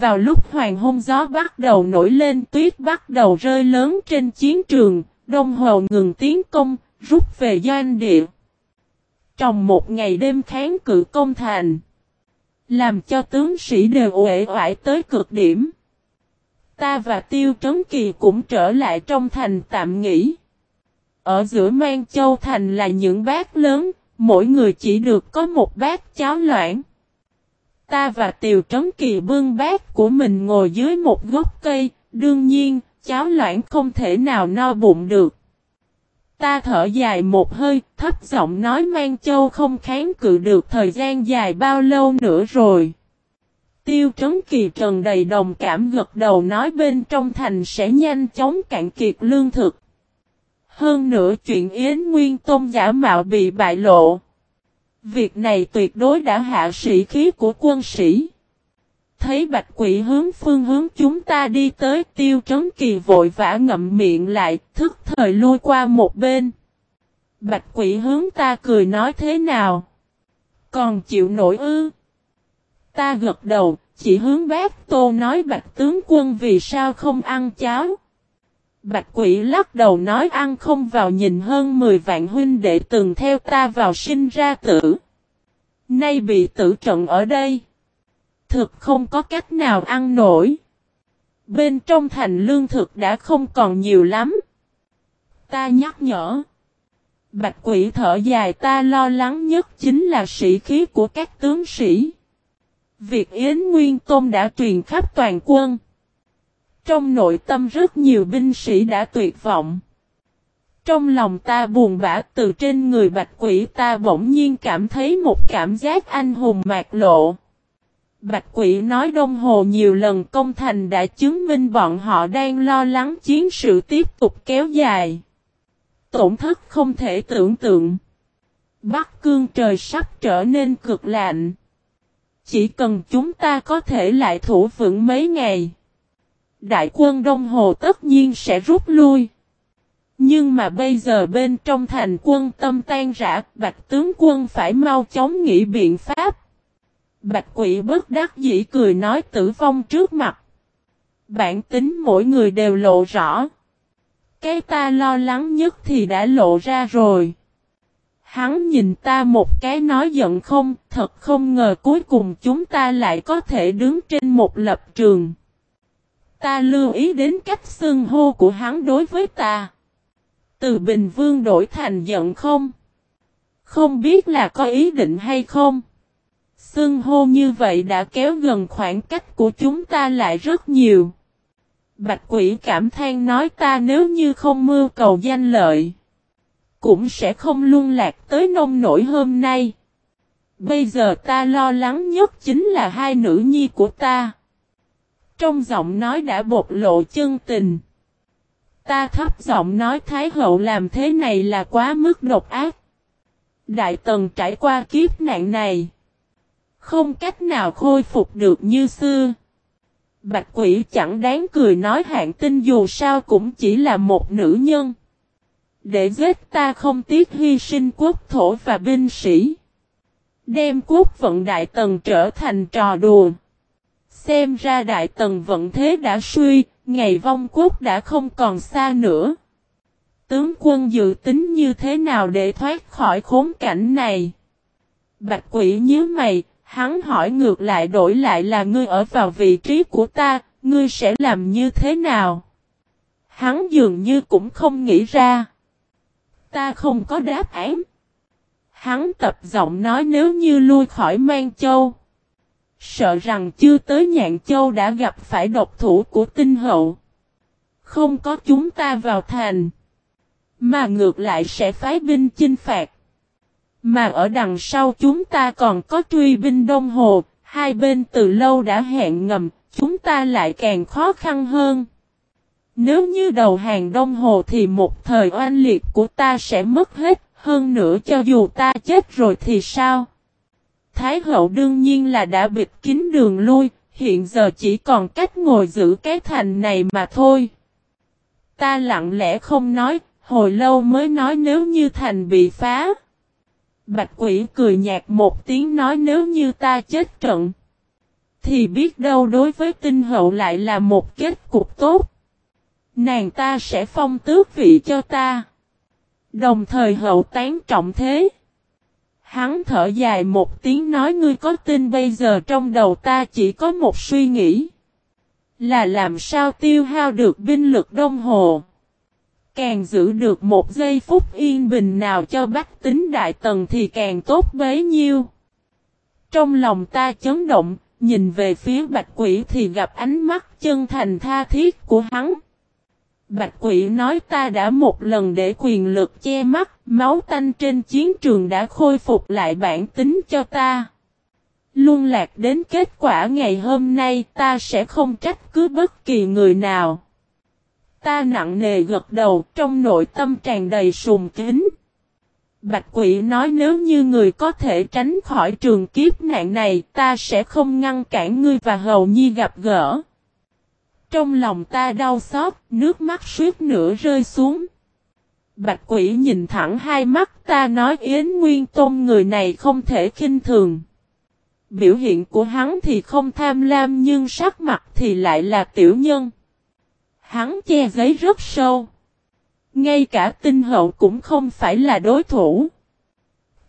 Vào lúc hoàng hôn gió bắt đầu nổi lên tuyết bắt đầu rơi lớn trên chiến trường, đông hồ ngừng tiến công, rút về doanh địa. Trong một ngày đêm kháng cự công thành, làm cho tướng sĩ đều uể oải tới cực điểm. Ta và Tiêu Trấn Kỳ cũng trở lại trong thành tạm nghỉ. Ở giữa Mang Châu Thành là những bát lớn, mỗi người chỉ được có một bát cháo loãng. Ta và Tiều Trấn Kỳ bưng bát của mình ngồi dưới một gốc cây, đương nhiên, cháo loãng không thể nào no bụng được. Ta thở dài một hơi, thấp giọng nói Mang Châu không kháng cự được thời gian dài bao lâu nữa rồi. Tiêu Trấn Kỳ trần đầy đồng cảm gật đầu nói bên trong thành sẽ nhanh chóng cạn kiệt lương thực. Hơn nữa chuyện Yến Nguyên Tôn giả mạo bị bại lộ. Việc này tuyệt đối đã hạ sĩ khí của quân sĩ. Thấy bạch quỷ hướng phương hướng chúng ta đi tới tiêu trấn kỳ vội vã ngậm miệng lại, thức thời lui qua một bên. Bạch quỷ hướng ta cười nói thế nào? Còn chịu nổi ư? Ta gật đầu, chỉ hướng bác tô nói bạch tướng quân vì sao không ăn cháo. Bạch quỷ lắc đầu nói ăn không vào nhìn hơn 10 vạn huynh đệ từng theo ta vào sinh ra tử. Nay bị tử trận ở đây. Thực không có cách nào ăn nổi. Bên trong thành lương thực đã không còn nhiều lắm. Ta nhắc nhở. Bạch quỷ thở dài ta lo lắng nhất chính là sĩ khí của các tướng sĩ. Việc Yến Nguyên Tôn đã truyền khắp toàn quân. Trong nội tâm rất nhiều binh sĩ đã tuyệt vọng. Trong lòng ta buồn bã, từ trên người bạch quỷ ta bỗng nhiên cảm thấy một cảm giác anh hùng mạc lộ. Bạch quỷ nói Đông Hồ nhiều lần, công thành đã chứng minh bọn họ đang lo lắng chiến sự tiếp tục kéo dài. Tổn thất không thể tưởng tượng. Bắc cương trời sắp trở nên cực lạnh. Chỉ cần chúng ta có thể lại thủ vững mấy ngày. Đại quân Đông Hồ tất nhiên sẽ rút lui. Nhưng mà bây giờ bên trong thành quân tâm tan rã, bạch tướng quân phải mau chóng nghĩ biện pháp. Bạch quỷ bất đắc dĩ cười nói tử vong trước mặt. Bản tính mỗi người đều lộ rõ. Cái ta lo lắng nhất thì đã lộ ra rồi. Hắn nhìn ta một cái nói giận không, thật không ngờ cuối cùng chúng ta lại có thể đứng trên một lập trường. Ta lưu ý đến cách xưng hô của hắn đối với ta. Từ Bình Vương đổi thành giận không? Không biết là có ý định hay không? Xưng hô như vậy đã kéo gần khoảng cách của chúng ta lại rất nhiều. Bạch quỷ cảm than nói ta nếu như không mưu cầu danh lợi. Cũng sẽ không luân lạc tới nông nổi hôm nay. Bây giờ ta lo lắng nhất chính là hai nữ nhi của ta. Trong giọng nói đã bộc lộ chân tình. Ta thấp giọng nói Thái hậu làm thế này là quá mức độc ác. Đại tần trải qua kiếp nạn này. Không cách nào khôi phục được như xưa. Bạch quỷ chẳng đáng cười nói hạng tinh dù sao cũng chỉ là một nữ nhân. Để giết ta không tiếc hy sinh quốc thổ và binh sĩ. Đem quốc vận đại tần trở thành trò đùa. Xem ra đại tần vận thế đã suy, ngày vong quốc đã không còn xa nữa. Tướng quân dự tính như thế nào để thoát khỏi khốn cảnh này? Bạch quỷ nhớ mày, hắn hỏi ngược lại đổi lại là ngươi ở vào vị trí của ta, ngươi sẽ làm như thế nào? Hắn dường như cũng không nghĩ ra. Ta không có đáp án. Hắn tập giọng nói nếu như lui khỏi Mang Châu. Sợ rằng chưa tới Nhạn Châu đã gặp phải độc thủ của tinh hậu. Không có chúng ta vào thành. Mà ngược lại sẽ phái binh chinh phạt. Mà ở đằng sau chúng ta còn có truy binh Đông Hồ. Hai bên từ lâu đã hẹn ngầm. Chúng ta lại càng khó khăn hơn. Nếu như đầu hàng Đông Hồ thì một thời oanh liệt của ta sẽ mất hết. Hơn nữa cho dù ta chết rồi thì sao? Thái hậu đương nhiên là đã bịt kín đường lui, hiện giờ chỉ còn cách ngồi giữ cái thành này mà thôi. Ta lặng lẽ không nói, hồi lâu mới nói nếu như thành bị phá. Bạch quỷ cười nhạt một tiếng nói nếu như ta chết trận. thì biết đâu đối với tinh hậu lại là một kết cục tốt. Nàng ta sẽ phong tước vị cho ta. Đồng thời hậu tán trọng thế. Hắn thở dài một tiếng nói ngươi có tin bây giờ trong đầu ta chỉ có một suy nghĩ. Là làm sao tiêu hao được binh lực đông hồ. Càng giữ được một giây phút yên bình nào cho bách tính đại tần thì càng tốt bấy nhiêu. Trong lòng ta chấn động, nhìn về phía bạch quỷ thì gặp ánh mắt chân thành tha thiết của hắn. Bạch quỷ nói ta đã một lần để quyền lực che mắt, máu tanh trên chiến trường đã khôi phục lại bản tính cho ta. Luôn lạc đến kết quả ngày hôm nay ta sẽ không trách cứ bất kỳ người nào. Ta nặng nề gật đầu trong nội tâm tràn đầy sùng kính. Bạch quỷ nói nếu như người có thể tránh khỏi trường kiếp nạn này ta sẽ không ngăn cản ngươi và hầu nhi gặp gỡ. Trong lòng ta đau xót, nước mắt suýt nữa rơi xuống. Bạch quỷ nhìn thẳng hai mắt ta nói Yến Nguyên Tôn người này không thể khinh thường. Biểu hiện của hắn thì không tham lam nhưng sắc mặt thì lại là tiểu nhân. Hắn che giấy rất sâu. Ngay cả tinh hậu cũng không phải là đối thủ.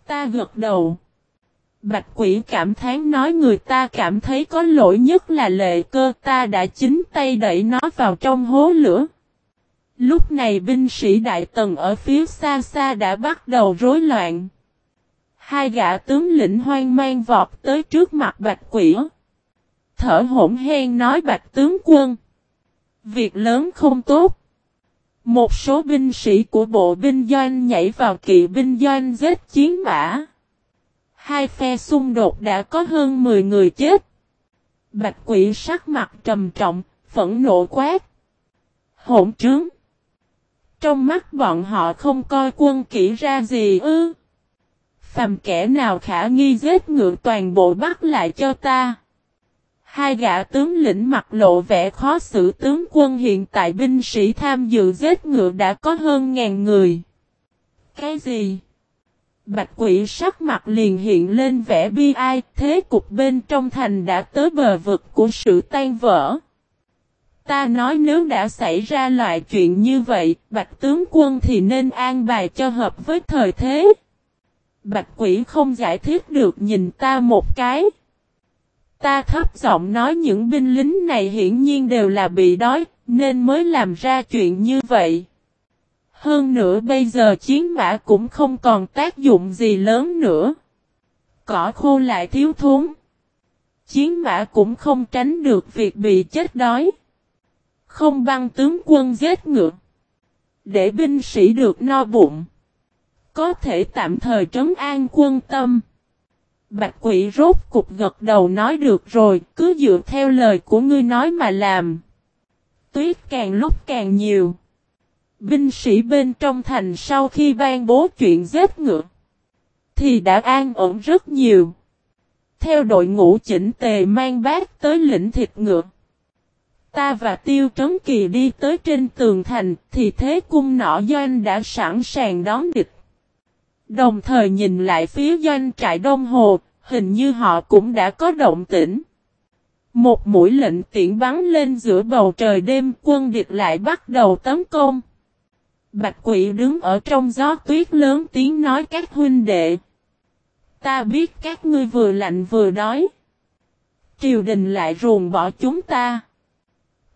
Ta gật đầu. Bạch quỷ cảm thán nói người ta cảm thấy có lỗi nhất là lệ cơ, ta đã chính tay đẩy nó vào trong hố lửa. Lúc này binh sĩ đại tần ở phía xa xa đã bắt đầu rối loạn. Hai gã tướng lĩnh hoang mang vọt tới trước mặt bạch quỷ. Thở hổn hên nói bạch tướng quân. Việc lớn không tốt. Một số binh sĩ của bộ binh doanh nhảy vào kỵ binh doanh giết chiến mã. Hai phe xung đột đã có hơn 10 người chết. Bạch quỷ sắc mặt trầm trọng, phẫn nộ quát. Hỗn trướng. Trong mắt bọn họ không coi quân kỹ ra gì ư. Phàm kẻ nào khả nghi giết ngựa toàn bộ bắt lại cho ta. Hai gã tướng lĩnh mặt lộ vẻ khó xử tướng quân hiện tại binh sĩ tham dự giết ngựa đã có hơn ngàn người. Cái gì? Bạch quỷ sắc mặt liền hiện lên vẻ bi ai, thế cục bên trong thành đã tới bờ vực của sự tan vỡ. Ta nói nếu đã xảy ra loại chuyện như vậy, bạch tướng quân thì nên an bài cho hợp với thời thế. Bạch quỷ không giải thích được nhìn ta một cái. Ta thấp giọng nói những binh lính này hiển nhiên đều là bị đói, nên mới làm ra chuyện như vậy. Hơn nữa bây giờ chiến mã cũng không còn tác dụng gì lớn nữa. Cỏ khô lại thiếu thốn. Chiến mã cũng không tránh được việc bị chết đói. Không băng tướng quân giết ngựa. Để binh sĩ được no bụng. Có thể tạm thời trấn an quân tâm. Bạch quỷ rốt cục gật đầu nói được rồi, cứ dựa theo lời của ngươi nói mà làm. Tuyết càng lúc càng nhiều. Binh sĩ bên trong thành sau khi ban bố chuyện giết ngựa, thì đã an ổn rất nhiều. Theo đội ngũ chỉnh tề mang bát tới lĩnh thịt ngựa. Ta và Tiêu Trấn Kỳ đi tới trên tường thành, thì thế cung nọ doanh đã sẵn sàng đón địch. Đồng thời nhìn lại phía doanh trại Đông Hồ, hình như họ cũng đã có động tĩnh. Một mũi lệnh tiễn bắn lên giữa bầu trời đêm quân địch lại bắt đầu tấn công. Bạch quỷ đứng ở trong gió tuyết lớn tiếng nói các huynh đệ. Ta biết các ngươi vừa lạnh vừa đói. Triều đình lại ruồng bỏ chúng ta.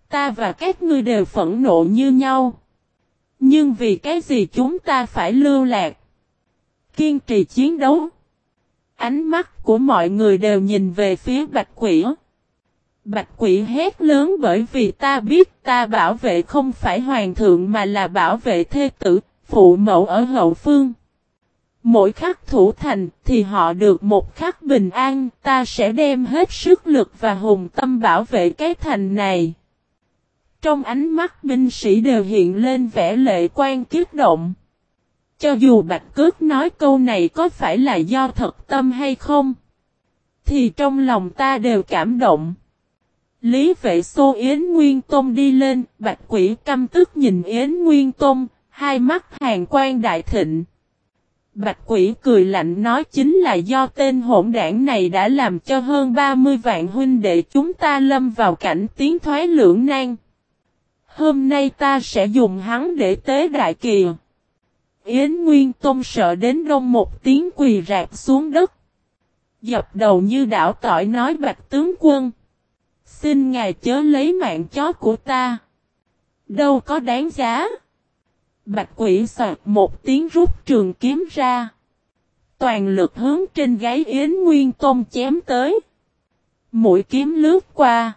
Ta và các ngươi đều phẫn nộ như nhau. Nhưng vì cái gì chúng ta phải lưu lạc? Kiên trì chiến đấu. Ánh mắt của mọi người đều nhìn về phía bạch quỷ. Bạch quỷ hét lớn bởi vì ta biết ta bảo vệ không phải hoàng thượng mà là bảo vệ thê tử, phụ mẫu ở hậu phương. Mỗi khắc thủ thành thì họ được một khắc bình an, ta sẽ đem hết sức lực và hùng tâm bảo vệ cái thành này. Trong ánh mắt binh sĩ đều hiện lên vẻ lệ quan kiết động. Cho dù Bạch Cước nói câu này có phải là do thật tâm hay không, thì trong lòng ta đều cảm động. Lý vệ xô Yến Nguyên Tôn đi lên, bạch quỷ căm tức nhìn Yến Nguyên Tôn, hai mắt hàng quan đại thịnh. Bạch quỷ cười lạnh nói chính là do tên hỗn đảng này đã làm cho hơn 30 vạn huynh đệ chúng ta lâm vào cảnh tiến thoái lưỡng nan. Hôm nay ta sẽ dùng hắn để tế đại kỳ. Yến Nguyên Tôn sợ đến đông một tiếng quỳ rạp xuống đất. Dập đầu như đảo tỏi nói bạch tướng quân. Xin ngài chớ lấy mạng chó của ta. Đâu có đáng giá. Bạch quỷ soạt một tiếng rút trường kiếm ra. Toàn lực hướng trên gáy Yến Nguyên Tôn chém tới. Mũi kiếm lướt qua.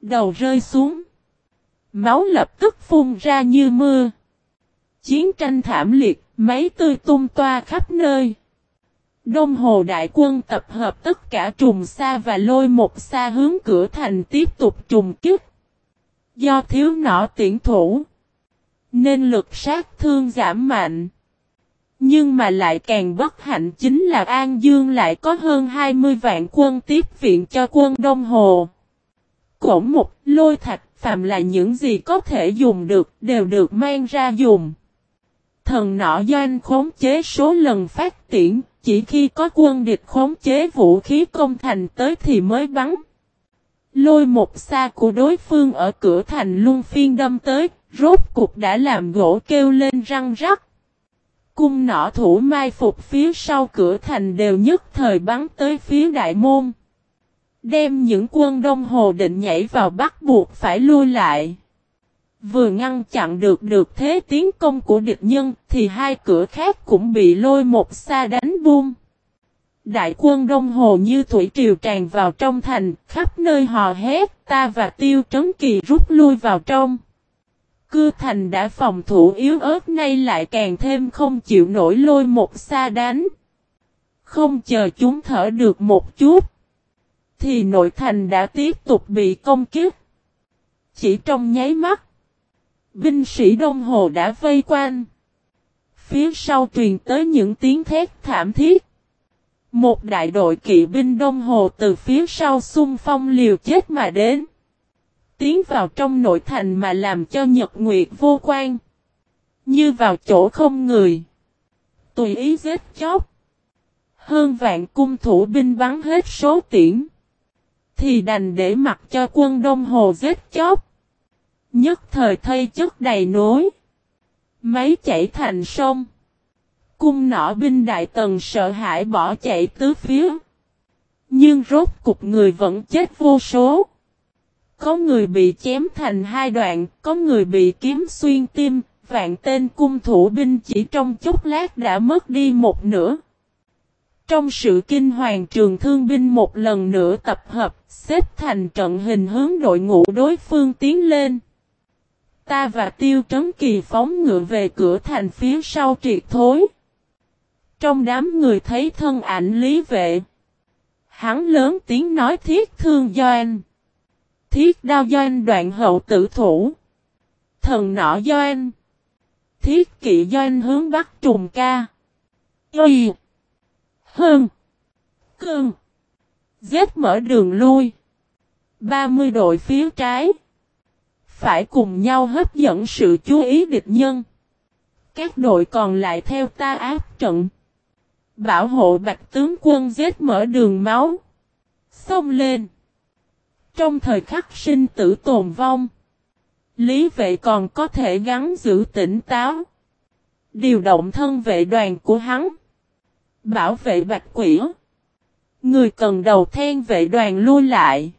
Đầu rơi xuống. Máu lập tức phun ra như mưa. Chiến tranh thảm liệt, máy tươi tung toa khắp nơi. Đông Hồ Đại quân tập hợp tất cả trùng xa và lôi một xa hướng cửa thành tiếp tục trùng kích. Do thiếu nỏ tiễn thủ, nên lực sát thương giảm mạnh. Nhưng mà lại càng bất hạnh chính là An Dương lại có hơn 20 vạn quân tiếp viện cho quân Đông Hồ. Cổng một lôi thạch phạm là những gì có thể dùng được đều được mang ra dùng. Thần nọ doanh khống chế số lần phát triển, chỉ khi có quân địch khống chế vũ khí công thành tới thì mới bắn. Lôi một xa của đối phương ở cửa thành luôn phiên đâm tới, rốt cục đã làm gỗ kêu lên răng rắc. Cung nỏ thủ mai phục phía sau cửa thành đều nhất thời bắn tới phía đại môn. Đem những quân đông hồ định nhảy vào bắt buộc phải lui lại. Vừa ngăn chặn được được thế tiến công của địch nhân thì hai cửa khác cũng bị lôi một xa đánh buông. Đại quân Đông Hồ như thủy triều tràn vào trong thành, khắp nơi hò hét, ta và Tiêu Trấn Kỳ rút lui vào trong. Cư thành đã phòng thủ yếu ớt nay lại càng thêm không chịu nổi lôi một xa đánh. Không chờ chúng thở được một chút, thì nội thành đã tiếp tục bị công kiếp. Chỉ trong nháy mắt, binh sĩ Đông Hồ đã vây quanh. Phía sau truyền tới những tiếng thét thảm thiết. Một đại đội kỵ binh Đông Hồ từ phía sau xung phong liều chết mà đến. Tiến vào trong nội thành mà làm cho Nhật Nguyệt vô quan. Như vào chỗ không người. Tùy ý giết chóc. Hơn vạn cung thủ binh bắn hết số tiễn. Thì đành để mặc cho quân Đông Hồ giết chóc. Nhất thời thây chất đầy nối. Máy chảy thành sông. Cung nỏ binh đại tần sợ hãi bỏ chạy tứ phía. Nhưng rốt cục người vẫn chết vô số. Có người bị chém thành hai đoạn, có người bị kiếm xuyên tim, vạn tên cung thủ binh chỉ trong chốc lát đã mất đi một nửa. Trong sự kinh hoàng trường thương binh một lần nữa tập hợp, xếp thành trận hình hướng đội ngũ đối phương tiến lên. Ta và Tiêu Trấn Kỳ phóng ngựa về cửa thành phía sau triệt thối. Trong đám người thấy thân ảnh lý vệ. Hắn lớn tiếng nói thiết thương doanh. Thiết đao doanh đoạn hậu tử thủ. Thần nọ doanh. Thiết kỵ doanh hướng bắc trùng ca. Y. Hơn. Cương. Giết mở đường lui. 30 đội phía trái. Phải cùng nhau hấp dẫn sự chú ý địch nhân. Các đội còn lại theo ta áp trận. Bảo hộ bạch tướng quân giết mở đường máu. Xông lên. Trong thời khắc sinh tử tồn vong. Lý vệ còn có thể gắn giữ tỉnh táo. Điều động thân vệ đoàn của hắn. Bảo vệ bạch quỷ. Người cần đầu then vệ đoàn lui lại.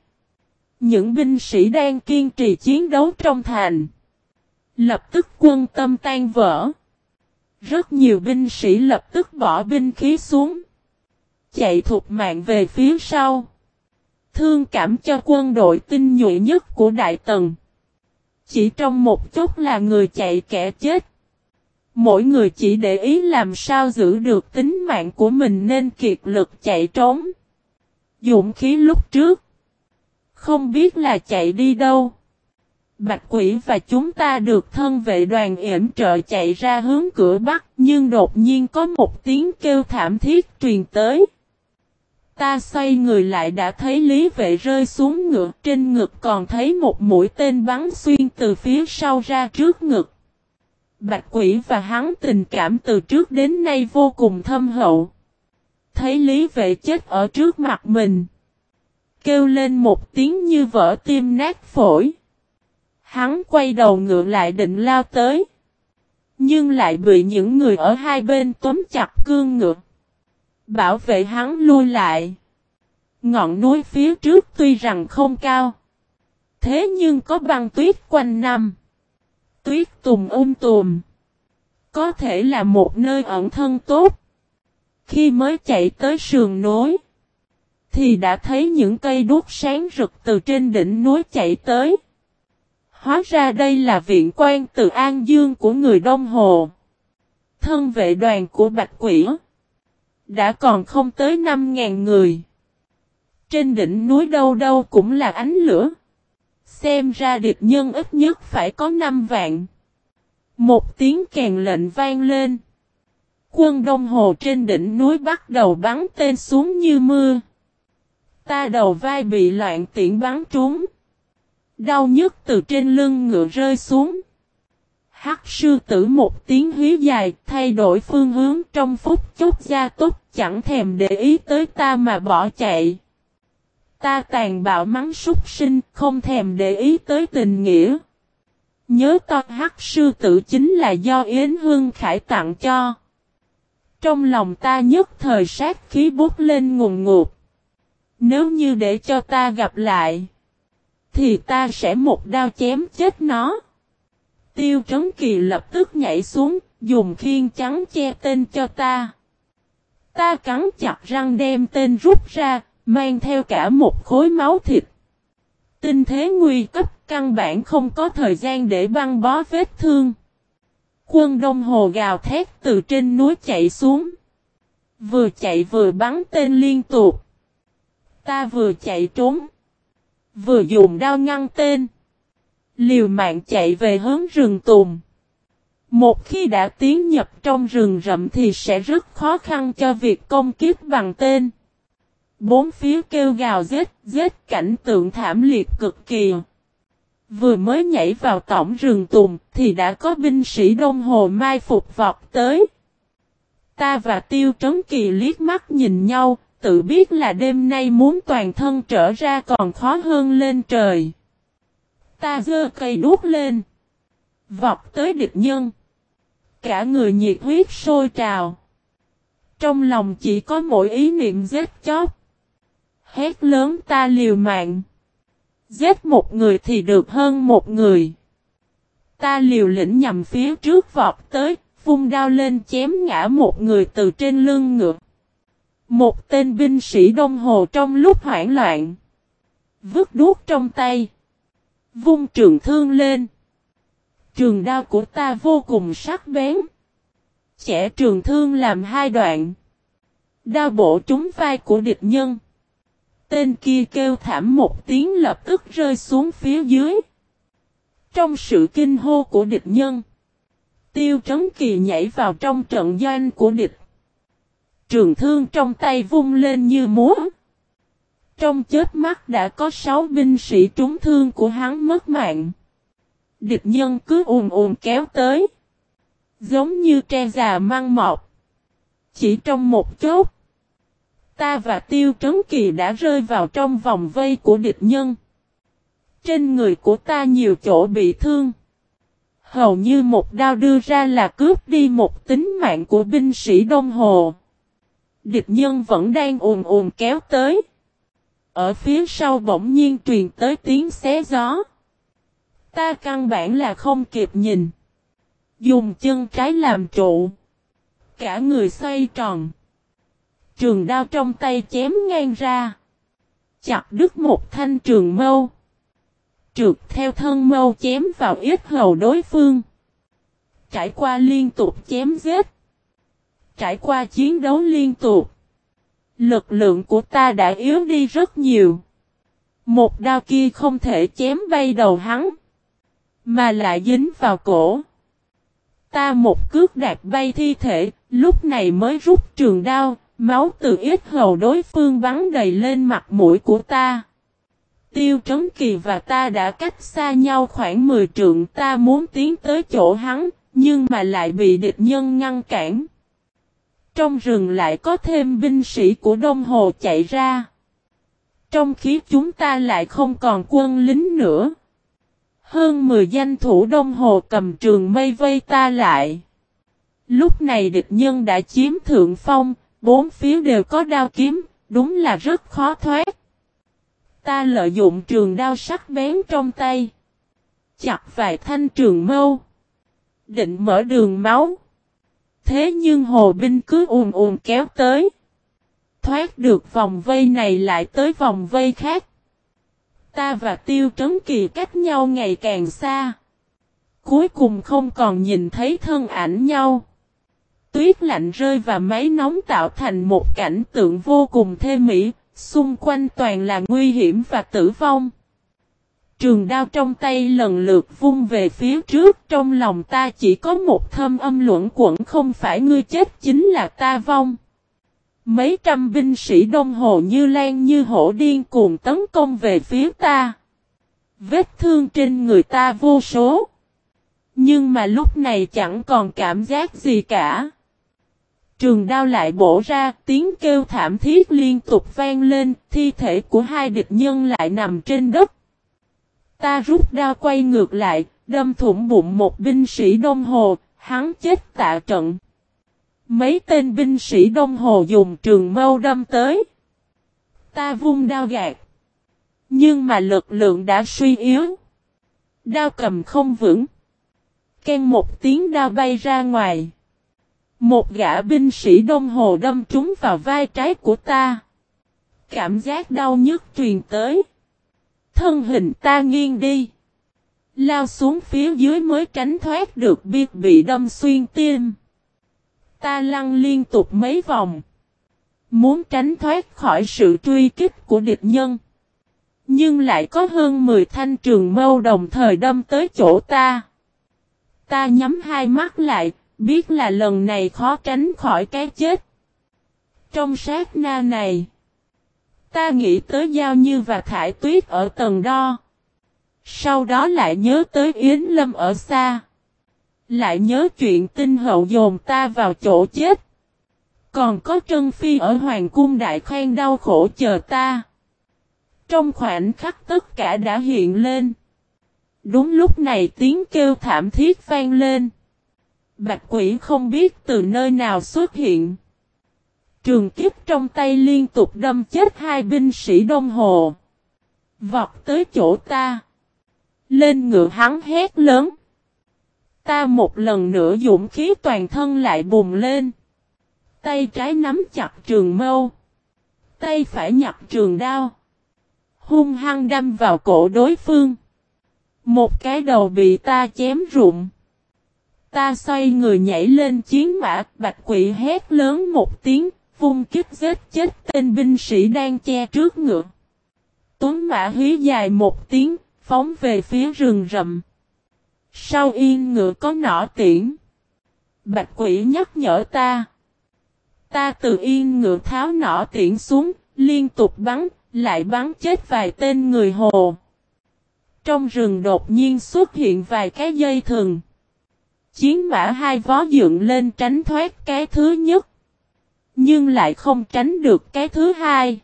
Những binh sĩ đang kiên trì chiến đấu trong thành. Lập tức quân tâm tan vỡ. Rất nhiều binh sĩ lập tức bỏ binh khí xuống. Chạy thục mạng về phía sau. Thương cảm cho quân đội tinh nhuệ nhất của Đại Tần. Chỉ trong một chút là người chạy kẻ chết. Mỗi người chỉ để ý làm sao giữ được tính mạng của mình nên kiệt lực chạy trốn. dũng khí lúc trước. Không biết là chạy đi đâu. Bạch quỷ và chúng ta được thân vệ đoàn yểm trợ chạy ra hướng cửa bắc, nhưng đột nhiên có một tiếng kêu thảm thiết truyền tới. Ta xoay người lại đã thấy lý vệ rơi xuống ngựa trên ngực còn thấy một mũi tên bắn xuyên từ phía sau ra trước ngực. Bạch quỷ và hắn tình cảm từ trước đến nay vô cùng thâm hậu. Thấy lý vệ chết ở trước mặt mình. Kêu lên một tiếng như vỡ tim nát phổi. Hắn quay đầu ngựa lại định lao tới. Nhưng lại bị những người ở hai bên tóm chặt cương ngựa. Bảo vệ hắn lui lại. Ngọn núi phía trước tuy rằng không cao. Thế nhưng có băng tuyết quanh năm. Tuyết tùm um tùm. Có thể là một nơi ẩn thân tốt. Khi mới chạy tới sườn núi. Thì đã thấy những cây đuốc sáng rực từ trên đỉnh núi chạy tới. Hóa ra đây là viện quan từ An Dương của người Đông Hồ. Thân vệ đoàn của Bạch Quỷ. Đã còn không tới 5.000 người. Trên đỉnh núi đâu đâu cũng là ánh lửa. Xem ra địch nhân ít nhất phải có 5 vạn. Một tiếng kèn lệnh vang lên. Quân Đông Hồ trên đỉnh núi bắt đầu bắn tên xuống như mưa. Ta đầu vai bị loạn tiện bắn trúng. Đau nhức từ trên lưng ngựa rơi xuống. Hắc sư tử một tiếng hí dài thay đổi phương hướng trong phút chốc gia tốc chẳng thèm để ý tới ta mà bỏ chạy. Ta tàn bạo mắng súc sinh không thèm để ý tới tình nghĩa. Nhớ to hắc sư tử chính là do Yến Hương Khải tặng cho. Trong lòng ta nhất thời sát khí bút lên ngùng ngụt. Nếu như để cho ta gặp lại. Thì ta sẽ một đao chém chết nó. Tiêu Trấn Kỳ lập tức nhảy xuống, dùng khiên trắng che tên cho ta. Ta cắn chặt răng đem tên rút ra, mang theo cả một khối máu thịt. Tinh thế nguy cấp căn bản không có thời gian để băng bó vết thương. Quân Đông Hồ gào thét từ trên núi chạy xuống. Vừa chạy vừa bắn tên liên tục. Ta vừa chạy trốn. Vừa dùng đao ngăn tên. Liều mạng chạy về hướng rừng tùng. Một khi đã tiến nhập trong rừng rậm thì sẽ rất khó khăn cho việc công kiếp bằng tên. Bốn phía kêu gào giết, giết cảnh tượng thảm liệt cực kỳ. Vừa mới nhảy vào tổng rừng tùng thì đã có binh sĩ Đông Hồ Mai phục vọt tới. Ta và Tiêu Trấn Kỳ liếc mắt nhìn nhau, tự biết là đêm nay muốn toàn thân trở ra còn khó hơn lên trời. Ta dơ cây đuốc lên. Vọt tới địch nhân. Cả người nhiệt huyết sôi trào. Trong lòng chỉ có mỗi ý niệm giết chóc. Hét lớn ta liều mạng. Giết một người thì được hơn một người. Ta liều lĩnh nhằm phía trước vọt tới, vung đao lên chém ngã một người từ trên lưng ngựa. Một tên binh sĩ đông hồ trong lúc hoảng loạn. Vứt đuốc trong tay. Vung trường thương lên. Trường đao của ta vô cùng sắc bén. Chẻ trường thương làm hai đoạn. Đao bổ trúng vai của địch nhân. Tên kia kêu thảm một tiếng lập tức rơi xuống phía dưới. Trong sự kinh hô của địch nhân. Tiêu Trấn Kỳ nhảy vào trong trận doanh của địch. Trường thương trong tay vung lên như múa. Trong chết mắt đã có sáu binh sĩ trúng thương của hắn mất mạng. Địch nhân cứ ùn ùn kéo tới. Giống như tre già măng mọc. Chỉ trong một chốt. Ta và Tiêu Trấn Kỳ đã rơi vào trong vòng vây của địch nhân. Trên người của ta nhiều chỗ bị thương. Hầu như một đao đưa ra là cướp đi một tính mạng của binh sĩ Đông Hồ. Địch nhân vẫn đang ồn ồn kéo tới. Ở phía sau bỗng nhiên truyền tới tiếng xé gió. Ta căn bản là không kịp nhìn. Dùng chân trái làm trụ. Cả người xoay tròn. Trường đao trong tay chém ngang ra. Chặt đứt một thanh trường mâu. Trượt theo thân mâu chém vào ít hầu đối phương. Trải qua liên tục chém giết. Trải qua chiến đấu liên tục. Lực lượng của ta đã yếu đi rất nhiều. Một đao kia không thể chém bay đầu hắn. Mà lại dính vào cổ. Ta một cước đạp bay thi thể, lúc này mới rút trường đao, máu từ ít hầu đối phương bắn đầy lên mặt mũi của ta. Tiêu Trấn Kỳ và ta đã cách xa nhau khoảng 10 trượng ta muốn tiến tới chỗ hắn, Nhưng mà lại bị địch nhân ngăn cản. Trong rừng lại có thêm binh sĩ của Đông Hồ chạy ra. Trong khi chúng ta lại không còn quân lính nữa. Hơn 10 danh thủ Đông Hồ cầm trường mây vây ta lại. Lúc này địch nhân đã chiếm thượng phong, bốn phía đều có đao kiếm, đúng là rất khó thoát. Ta lợi dụng trường đao sắc bén trong tay. Chặt vài thanh trường mâu. Định mở đường máu. Thế nhưng hồ binh cứ ùn ùn kéo tới. Thoát được vòng vây này lại tới vòng vây khác. Ta và tiêu trấn kỳ cách nhau ngày càng xa. Cuối cùng không còn nhìn thấy thân ảnh nhau. Tuyết lạnh rơi và máy nóng tạo thành một cảnh tượng vô cùng thê mỹ, xung quanh toàn là nguy hiểm và tử vong. Trường đao trong tay lần lượt vung về phía trước, trong lòng ta chỉ có một thâm âm luận quẩn không phải ngươi chết chính là ta vong. Mấy trăm binh sĩ đông hồ như lan như hổ điên cuồng tấn công về phía ta. Vết thương trên người ta vô số. Nhưng mà lúc này chẳng còn cảm giác gì cả. Trường đao lại bổ ra, tiếng kêu thảm thiết liên tục vang lên, thi thể của hai địch nhân lại nằm trên đất. Ta rút đao quay ngược lại, đâm thủng bụng một binh sĩ đông hồ, hắn chết tạ trận. Mấy tên binh sĩ đông hồ dùng trường mâu đâm tới. Ta vung đao gạt. Nhưng mà lực lượng đã suy yếu. Đao cầm không vững. Ken một tiếng đao bay ra ngoài. Một gã binh sĩ đông hồ đâm trúng vào vai trái của ta. Cảm giác đau nhức truyền tới. Thân hình ta nghiêng đi. Lao xuống phía dưới mới tránh thoát được biết bị đâm xuyên tim. Ta lăn liên tục mấy vòng. Muốn tránh thoát khỏi sự truy kích của địch nhân. Nhưng lại có hơn 10 thanh trường mâu đồng thời đâm tới chỗ ta. Ta nhắm hai mắt lại, biết là lần này khó tránh khỏi cái chết. Trong sát na này, ta nghĩ tới Giao Như và Thải Tuyết ở tầng đo. Sau đó lại nhớ tới Yến Lâm ở xa. Lại nhớ chuyện tinh hậu dồn ta vào chỗ chết. Còn có Trân Phi ở Hoàng Cung Đại Khoan đau khổ chờ ta. Trong khoảnh khắc tất cả đã hiện lên. Đúng lúc này tiếng kêu thảm thiết vang lên. Bạch quỷ không biết từ nơi nào xuất hiện. Trường kiếp trong tay liên tục đâm chết hai binh sĩ đông hồ. Vọt tới chỗ ta. Lên ngựa hắn hét lớn. Ta một lần nữa dũng khí toàn thân lại bùng lên. Tay trái nắm chặt trường mâu. Tay phải nhặt trường đao. Hung hăng đâm vào cổ đối phương. Một cái đầu bị ta chém rụng. Ta xoay người nhảy lên chiến mã, bạch quỷ hét lớn một tiếng, vung kích giết chết tên binh sĩ đang che trước ngựa. Tuấn mã hí dài một tiếng, phóng về phía rừng rậm. Sau yên ngựa có nỏ tiễn. Bạch quỷ nhắc nhở ta. Ta từ yên ngựa tháo nỏ tiễn xuống, liên tục bắn, lại bắn chết vài tên người hồ. Trong rừng đột nhiên xuất hiện vài cái dây thừng. Chiến mã hai vó dựng lên tránh thoát cái thứ nhất. Nhưng lại không tránh được cái thứ hai.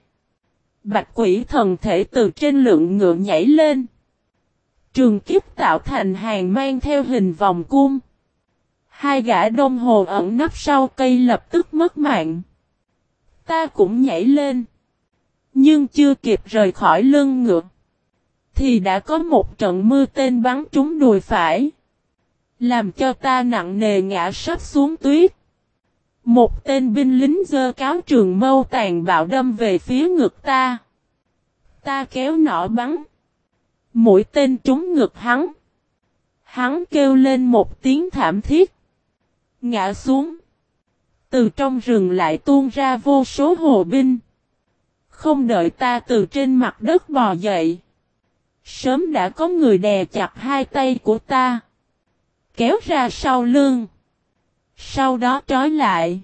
Bạch quỷ thần thể từ trên lượng ngựa nhảy lên. Trường kiếp tạo thành hàng mang theo hình vòng cung. Hai gã đông hồ ẩn nấp sau cây lập tức mất mạng. Ta cũng nhảy lên. Nhưng chưa kịp rời khỏi lưng ngựa. Thì đã có một trận mưa tên bắn trúng đùi phải. Làm cho ta nặng nề ngã sắp xuống tuyết. Một tên binh lính dơ cáo trường mâu tàn bạo đâm về phía ngực ta. Ta kéo nỏ bắn. Mũi tên trúng ngực hắn. Hắn kêu lên một tiếng thảm thiết. Ngã xuống. Từ trong rừng lại tuôn ra vô số hồ binh. Không đợi ta từ trên mặt đất bò dậy. Sớm đã có người đè chặt hai tay của ta kéo ra sau lưng. Sau đó trói lại.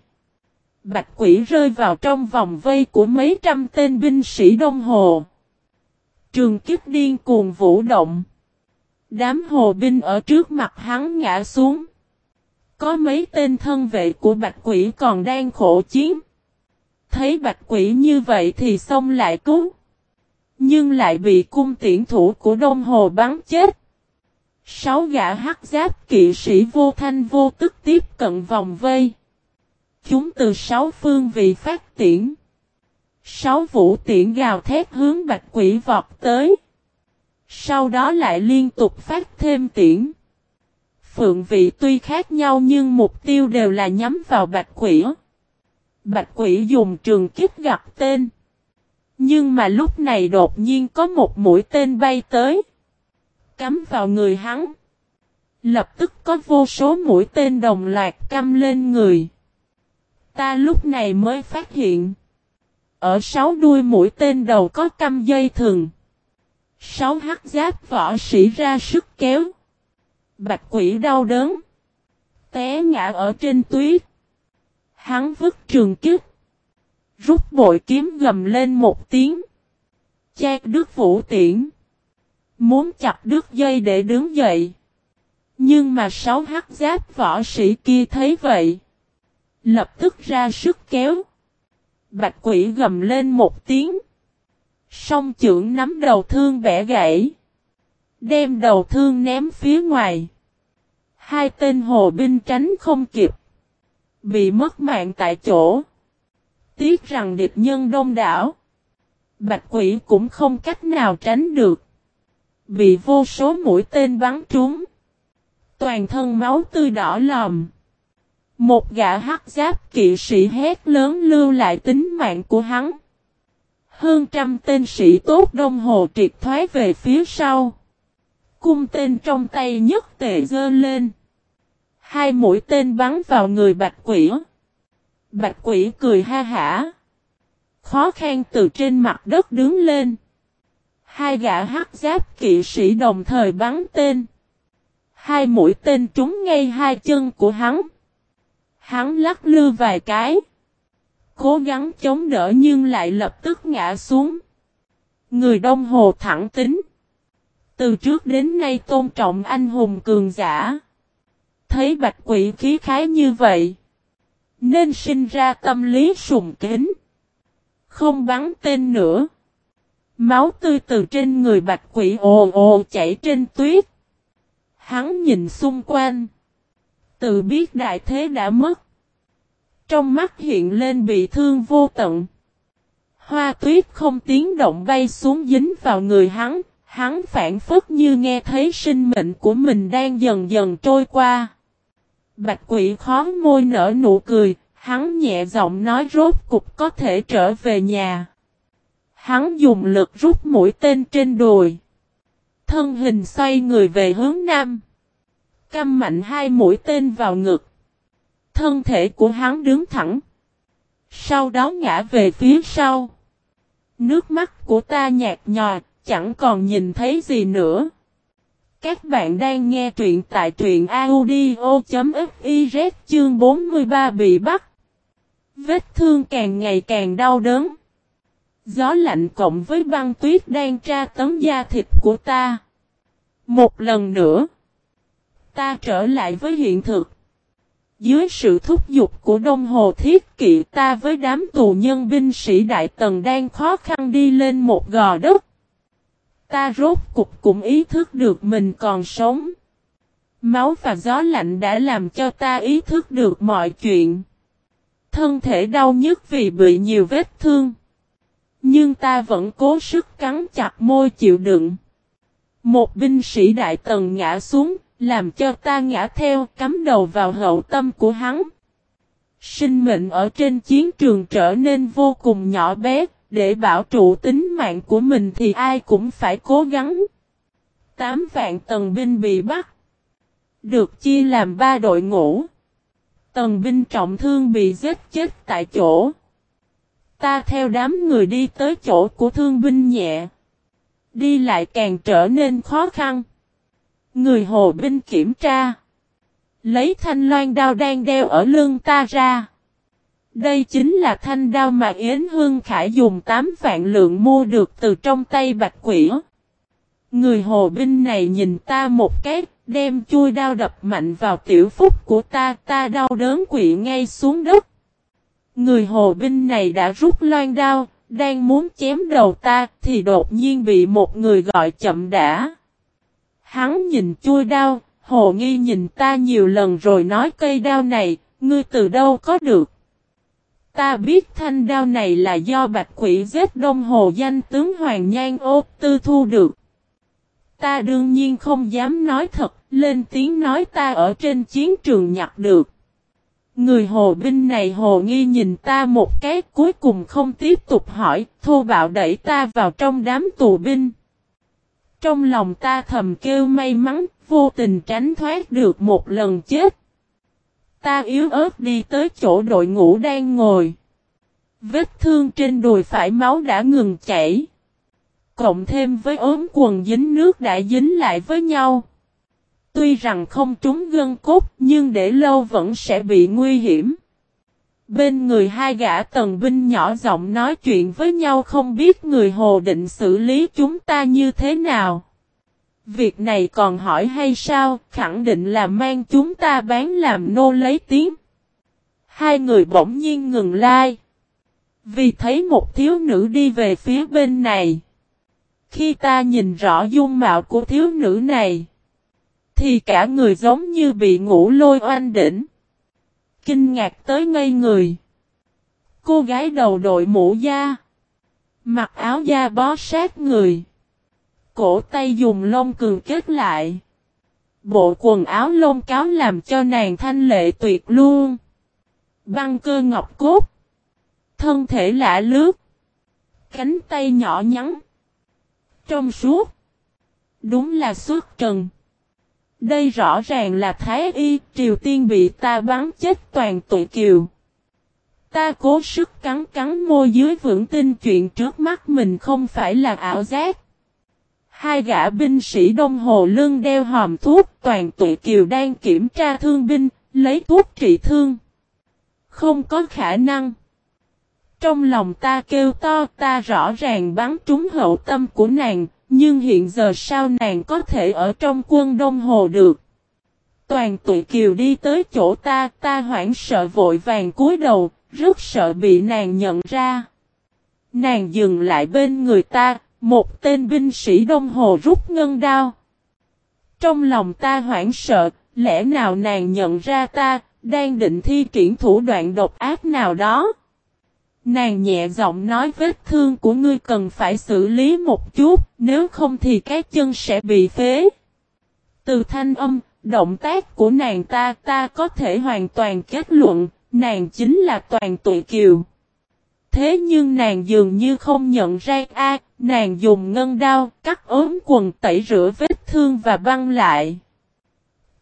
Bạch quỷ rơi vào trong vòng vây của mấy trăm tên binh sĩ Đông Hồ. Trường kiếp điên cuồng vũ động. Đám hồ binh ở trước mặt hắn ngã xuống. Có mấy tên thân vệ của bạch quỷ còn đang khổ chiến. Thấy bạch quỷ như vậy thì xông lại cứu. Nhưng lại bị cung tiễn thủ của Đông Hồ bắn chết. Sáu gã hắc giáp kỵ sĩ vô thanh vô tức tiếp cận vòng vây. Chúng từ sáu phương vị phát tiễn. Sáu vũ tiễn gào thét hướng bạch quỷ vọt tới. Sau đó lại liên tục phát thêm tiễn. Phượng vị tuy khác nhau nhưng mục tiêu đều là nhắm vào bạch quỷ. Bạch quỷ dùng trường kích gặp tên. Nhưng mà lúc này đột nhiên có một mũi tên bay tới. Cắm vào người hắn. Lập tức có vô số mũi tên đồng loạt căm lên người. Ta lúc này mới phát hiện. Ở sáu đuôi mũi tên đầu có căm dây thừng. Sáu hắc giáp võ sĩ ra sức kéo. Bạch quỷ đau đớn. Té ngã ở trên tuyết. Hắn vứt trường kích. Rút bội kiếm gầm lên một tiếng. Chạc đứt vũ tiễn. Muốn chặt đứt dây để đứng dậy. Nhưng mà sáu hắc giáp võ sĩ kia thấy vậy. Lập tức ra sức kéo. Bạch quỷ gầm lên một tiếng. Song trưởng nắm đầu thương bẻ gãy. Đem đầu thương ném phía ngoài. Hai tên hồ binh tránh không kịp. Bị mất mạng tại chỗ. Tiếc rằng địch nhân đông đảo. Bạch quỷ cũng không cách nào tránh được. Bị vô số mũi tên bắn trúng. Toàn thân máu tươi đỏ lòm. Một gã hắc giáp kỵ sĩ hét lớn lưu lại tính mạng của hắn. Hơn trăm tên sĩ tốt đông hồ triệt thoái về phía sau. Cung tên trong tay nhất tệ dơ lên. Hai mũi tên bắn vào người bạch quỷ. Bạch quỷ cười ha hả. Khó khăn từ trên mặt đất đứng lên. Hai gã hắc giáp kỵ sĩ đồng thời bắn tên. Hai mũi tên trúng ngay hai chân của hắn. Hắn lắc lư vài cái. Cố gắng chống đỡ nhưng lại lập tức ngã xuống. Người đông hồ thẳng tính. Từ trước đến nay tôn trọng anh hùng cường giả. Thấy bạch quỷ khí khái như vậy. Nên sinh ra tâm lý sùng kính. Không bắn tên nữa. Máu tươi từ trên người bạch quỷ ồ ồ chảy trên tuyết. Hắn nhìn xung quanh. Tự biết đại thế đã mất. Trong mắt hiện lên bị thương vô tận. Hoa tuyết không tiếng động bay xuống dính vào người hắn. Hắn phản phất như nghe thấy sinh mệnh của mình đang dần dần trôi qua. Bạch quỷ khó môi nở nụ cười, hắn nhẹ giọng nói rốt cục có thể trở về nhà. Hắn dùng lực rút mũi tên trên đùi. Thân hình xoay người về hướng nam. Căm mạnh hai mũi tên vào ngực. Thân thể của hắn đứng thẳng. Sau đó ngã về phía sau. Nước mắt của ta nhạt nhòa, chẳng còn nhìn thấy gì nữa. Các bạn đang nghe truyện tại truyện audio.fiz chương 43 bị bắt. Vết thương càng ngày càng đau đớn. Gió lạnh cộng với băng tuyết đang tra tấn da thịt của ta. Một lần nữa, ta trở lại với hiện thực. Dưới sự thúc giục của đồng Hồ Thiết Kỵ ta với đám tù nhân binh sĩ Đại Tần đang khó khăn đi lên một gò đất. Ta rốt cục cũng ý thức được mình còn sống. Máu và gió lạnh đã làm cho ta ý thức được mọi chuyện. Thân thể đau nhức vì bị nhiều vết thương. Nhưng ta vẫn cố sức cắn chặt môi chịu đựng. Một binh sĩ đại tần ngã xuống, làm cho ta ngã theo cắm đầu vào hậu tâm của hắn. Sinh mệnh ở trên chiến trường trở nên vô cùng nhỏ bé, để bảo trụ tính mạng của mình thì ai cũng phải cố gắng. Tám vạn tần binh bị bắt. Được chia làm ba đội ngũ. Tần binh trọng thương bị giết chết tại chỗ. Ta theo đám người đi tới chỗ của thương binh nhẹ. Đi lại càng trở nên khó khăn. Người hồ binh kiểm tra. Lấy thanh loan đao đang đeo ở lưng ta ra. Đây chính là thanh đao mà Yến Hương Khải dùng 8 vạn lượng mua được từ trong tay bạch quỷ. Người hồ binh này nhìn ta một cái, đem chui đao đập mạnh vào tiểu phúc của ta, ta đau đớn quỵ ngay xuống đất. Người hồ binh này đã rút loan đao, đang muốn chém đầu ta, thì đột nhiên bị một người gọi chậm đã. Hắn nhìn chui đao, hồ nghi nhìn ta nhiều lần rồi nói cây đao này, ngươi từ đâu có được. Ta biết thanh đao này là do bạch quỷ giết đông hồ danh tướng Hoàng Nhan ô tư thu được. Ta đương nhiên không dám nói thật, lên tiếng nói ta ở trên chiến trường nhặt được. Người hồ binh này hồ nghi nhìn ta một cái cuối cùng không tiếp tục hỏi, thô bạo đẩy ta vào trong đám tù binh. Trong lòng ta thầm kêu may mắn, vô tình tránh thoát được một lần chết. Ta yếu ớt đi tới chỗ đội ngũ đang ngồi. Vết thương trên đùi phải máu đã ngừng chảy. Cộng thêm với ốm quần dính nước đã dính lại với nhau. Tuy rằng không trúng gân cốt nhưng để lâu vẫn sẽ bị nguy hiểm. Bên người hai gã tần binh nhỏ giọng nói chuyện với nhau không biết người hồ định xử lý chúng ta như thế nào. Việc này còn hỏi hay sao, khẳng định là mang chúng ta bán làm nô lấy tiếng. Hai người bỗng nhiên ngừng lai. Vì thấy một thiếu nữ đi về phía bên này. Khi ta nhìn rõ dung mạo của thiếu nữ này. Thì cả người giống như bị ngủ lôi oanh đỉnh. Kinh ngạc tới ngây người. Cô gái đầu đội mũ da. Mặc áo da bó sát người. Cổ tay dùng lông cường kết lại. Bộ quần áo lông cáo làm cho nàng thanh lệ tuyệt luôn. Băng cơ ngọc cốt. Thân thể lạ lướt. Cánh tay nhỏ nhắn. Trong suốt. Đúng là suốt trần. Đây rõ ràng là Thái Y, Triều Tiên bị ta bắn chết toàn tụi kiều. Ta cố sức cắn cắn môi dưới vững tin chuyện trước mắt mình không phải là ảo giác. Hai gã binh sĩ đông hồ lưng đeo hòm thuốc toàn tụi kiều đang kiểm tra thương binh, lấy thuốc trị thương. Không có khả năng. Trong lòng ta kêu to ta rõ ràng bắn trúng hậu tâm của nàng, nhưng hiện giờ sao nàng có thể ở trong quân Đông Hồ được? Toàn tụi kiều đi tới chỗ ta, ta hoảng sợ vội vàng cúi đầu, rất sợ bị nàng nhận ra. Nàng dừng lại bên người ta, một tên binh sĩ Đông Hồ rút ngân đao. Trong lòng ta hoảng sợ, lẽ nào nàng nhận ra ta, đang định thi triển thủ đoạn độc ác nào đó? Nàng nhẹ giọng nói vết thương của ngươi cần phải xử lý một chút, nếu không thì cái chân sẽ bị phế. Từ thanh âm, động tác của nàng ta ta có thể hoàn toàn kết luận, nàng chính là toàn tụi kiều. Thế nhưng nàng dường như không nhận ra a, nàng dùng ngân đao, cắt ốm quần tẩy rửa vết thương và băng lại.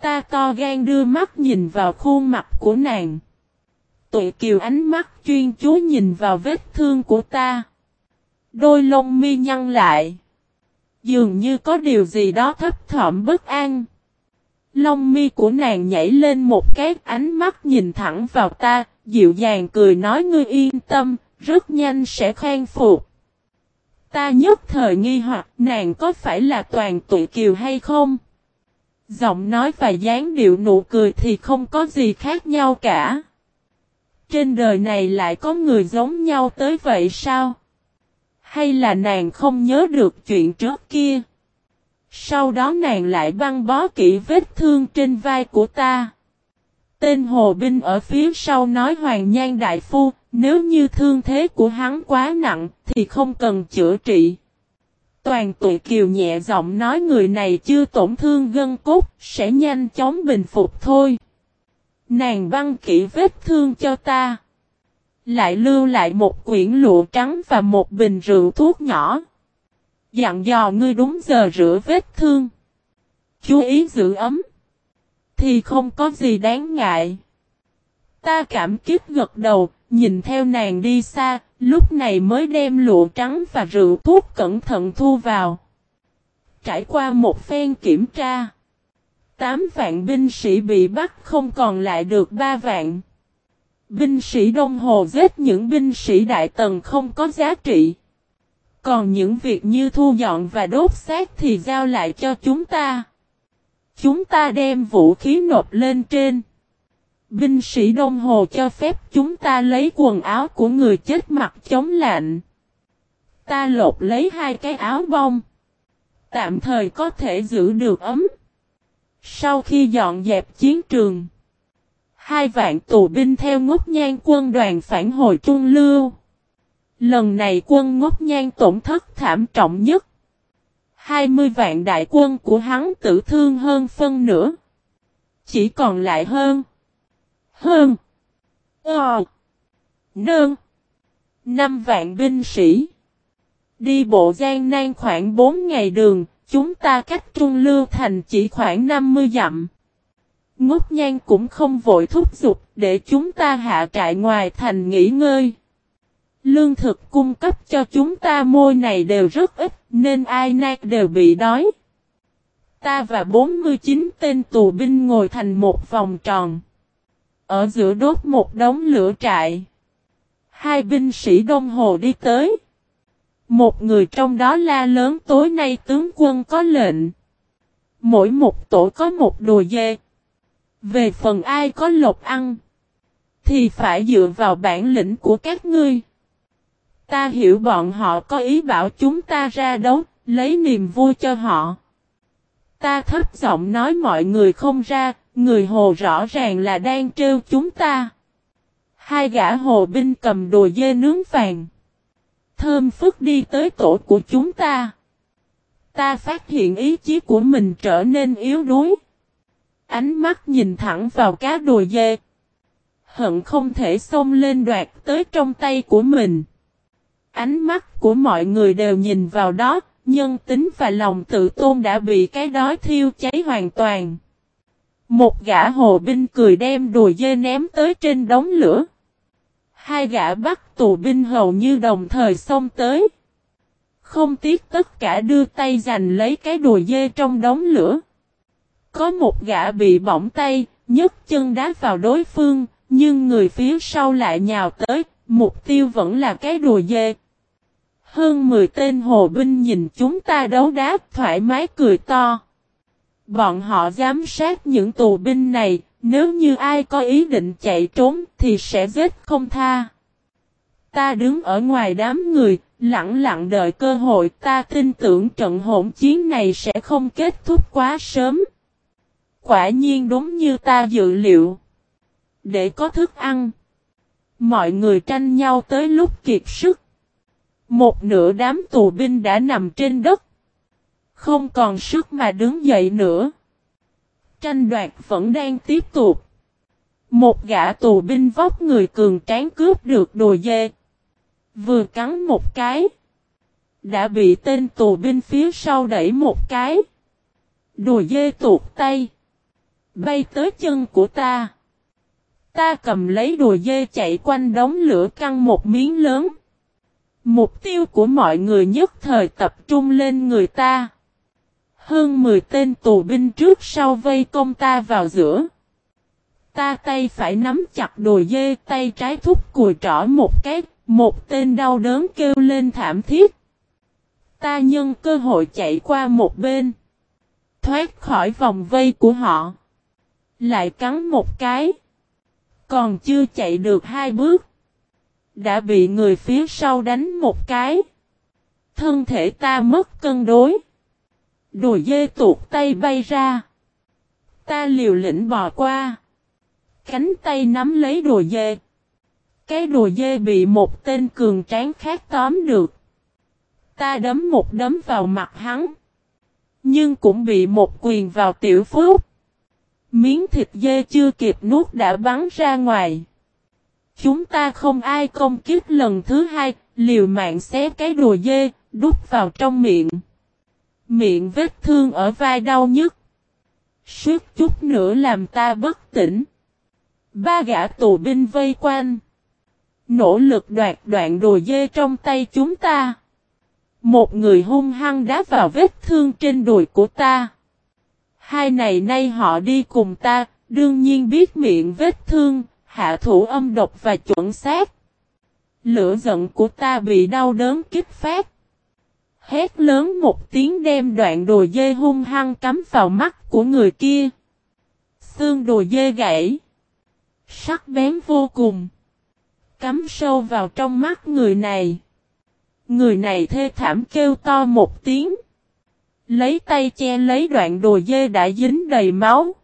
Ta to gan đưa mắt nhìn vào khuôn mặt của nàng. Tuệ kiều ánh mắt chuyên chú nhìn vào vết thương của ta. Đôi lông mi nhăn lại. Dường như có điều gì đó thấp thỏm bất an. Lông mi của nàng nhảy lên một cái ánh mắt nhìn thẳng vào ta, dịu dàng cười nói ngươi yên tâm, rất nhanh sẽ khen phục. Ta nhất thời nghi hoặc nàng có phải là toàn tụi kiều hay không? Giọng nói và dáng điệu nụ cười thì không có gì khác nhau cả. Trên đời này lại có người giống nhau tới vậy sao? Hay là nàng không nhớ được chuyện trước kia? Sau đó nàng lại băng bó kỹ vết thương trên vai của ta. Tên hồ binh ở phía sau nói Hoàng Nhan Đại Phu, nếu như thương thế của hắn quá nặng thì không cần chữa trị. Toàn tụi kiều nhẹ giọng nói người này chưa tổn thương gân cốt, sẽ nhanh chóng bình phục thôi. Nàng băng kỹ vết thương cho ta. Lại lưu lại một quyển lụa trắng và một bình rượu thuốc nhỏ. Dặn dò ngươi đúng giờ rửa vết thương. Chú ý giữ ấm. Thì không có gì đáng ngại. Ta cảm kích gật đầu, nhìn theo nàng đi xa, lúc này mới đem lụa trắng và rượu thuốc cẩn thận thu vào. Trải qua một phen kiểm tra. Tám vạn binh sĩ bị bắt không còn lại được ba vạn. Binh sĩ Đông Hồ giết những binh sĩ Đại Tần không có giá trị. Còn những việc như thu dọn và đốt xác thì giao lại cho chúng ta. chúng ta đem vũ khí nộp lên trên. Binh sĩ Đông Hồ cho phép chúng ta lấy quần áo của người chết mặc chống lạnh. Ta lột lấy hai cái áo bông. Tạm thời có thể giữ được ấm. Sau khi dọn dẹp chiến trường, hai vạn tù binh theo ngốc nhan quân đoàn phản hồi Trung Lưu. Lần này quân ngốc nhan tổn thất thảm trọng nhất. 20 vạn đại quân của hắn tử thương hơn phân nửa. Chỉ còn lại hơn. Hơn. Ờ. Nơn. 5 vạn binh sĩ. Đi bộ gian nan khoảng 4 ngày đường, chúng ta cách Trung Lưu Thành chỉ khoảng 50 dặm. Ngốc nhan cũng không vội thúc giục để chúng ta hạ trại ngoài thành nghỉ ngơi. Lương thực cung cấp cho chúng ta môi này đều rất ít, nên ai nay đều bị đói. Ta và 49 tên tù binh ngồi thành một vòng tròn. Ở giữa đốt một đống lửa trại. Hai binh sĩ Đông Hồ đi tới. Một người trong đó la lớn tối nay tướng quân có lệnh. Mỗi một tổ có một đồ dê. Về phần ai có lộc ăn. Thì phải dựa vào bản lĩnh của các ngươi. Ta hiểu bọn họ có ý bảo chúng ta ra đấu, lấy niềm vui cho họ. Ta thấp giọng nói mọi người không ra, người hồ rõ ràng là đang trêu chúng ta. Hai gã hồ binh cầm đồ dê nướng vàng. Thơm phức đi tới tổ của chúng ta. Ta phát hiện ý chí của mình trở nên yếu đuối. Ánh mắt nhìn thẳng vào cá đùi dê. Hận không thể xông lên đoạt tới trong tay của mình. Ánh mắt của mọi người đều nhìn vào đó, nhân tính và lòng tự tôn đã bị cái đói thiêu cháy hoàn toàn. Một gã hồ binh cười đem đùi dê ném tới trên đống lửa. Hai gã bắt tù binh hầu như đồng thời xông tới. Không tiếc tất cả đưa tay giành lấy cái đùi dê trong đống lửa. Có một gã bị bỏng tay, nhấc chân đá vào đối phương, nhưng người phía sau lại nhào tới, mục tiêu vẫn là cái đùi dê. Hơn 10 tên hồ binh nhìn chúng ta đấu đá thoải mái cười to. Bọn họ giám sát những tù binh này, nếu như ai có ý định chạy trốn thì sẽ giết không tha. Ta đứng ở ngoài đám người, lặng lặng đợi cơ hội ta tin tưởng trận hỗn chiến này sẽ không kết thúc quá sớm. Quả nhiên đúng như ta dự liệu. Để có thức ăn. Mọi người tranh nhau tới lúc kiệt sức. Một nửa đám tù binh đã nằm trên đất. Không còn sức mà đứng dậy nữa. Tranh đoạt vẫn đang tiếp tục. Một gã tù binh vóc người cường tráng cướp được đồ dê. Vừa cắn một cái. Đã bị tên tù binh phía sau đẩy một cái. Đồ dê tuột tay. Bay tới chân của ta. Ta cầm lấy đồ dê chạy quanh đống lửa căng một miếng lớn. Mục tiêu của mọi người nhất thời tập trung lên người ta. Hơn 10 tên tù binh trước sau vây công ta vào giữa. Ta tay phải nắm chặt đồi dê, tay trái thúc cùi trỏ một cái, một tên đau đớn kêu lên thảm thiết. Ta nhân cơ hội chạy qua một bên. Thoát khỏi vòng vây của họ. Lại cắn một cái. Còn chưa chạy được hai bước. Đã bị người phía sau đánh một cái. Thân thể ta mất cân đối. Đùi dê tuột tay bay ra. Ta liều lĩnh bò qua. Cánh tay nắm lấy đùi dê. Cái đùi dê bị một tên cường tráng khác tóm được. Ta đấm một đấm vào mặt hắn. Nhưng cũng bị một quyền vào tiểu phúc. Miếng thịt dê chưa kịp nuốt đã bắn ra ngoài. Chúng ta không ai công kiếp lần thứ hai, liều mạng xé cái đùi dê, đút vào trong miệng. Miệng vết thương ở vai đau nhức. Suốt chút nữa làm ta bất tỉnh. Ba gã tù binh vây quanh. Nỗ lực đoạt đoạn đồ dê trong tay chúng ta. Một người hung hăng đá vào vết thương trên đùi của ta. Hai này nay họ đi cùng ta, đương nhiên biết miệng vết thương, hạ thủ âm độc và chuẩn xác. Lửa giận của ta bị đau đớn kích phát. Hét lớn một tiếng đem đoạn đồ dê hung hăng cắm vào mắt của người kia. Xương đồ dê gãy. Sắc bén vô cùng. Cắm sâu vào trong mắt người này. Người này thê thảm kêu to một tiếng. Lấy tay che lấy đoạn đồ dê đã dính đầy máu.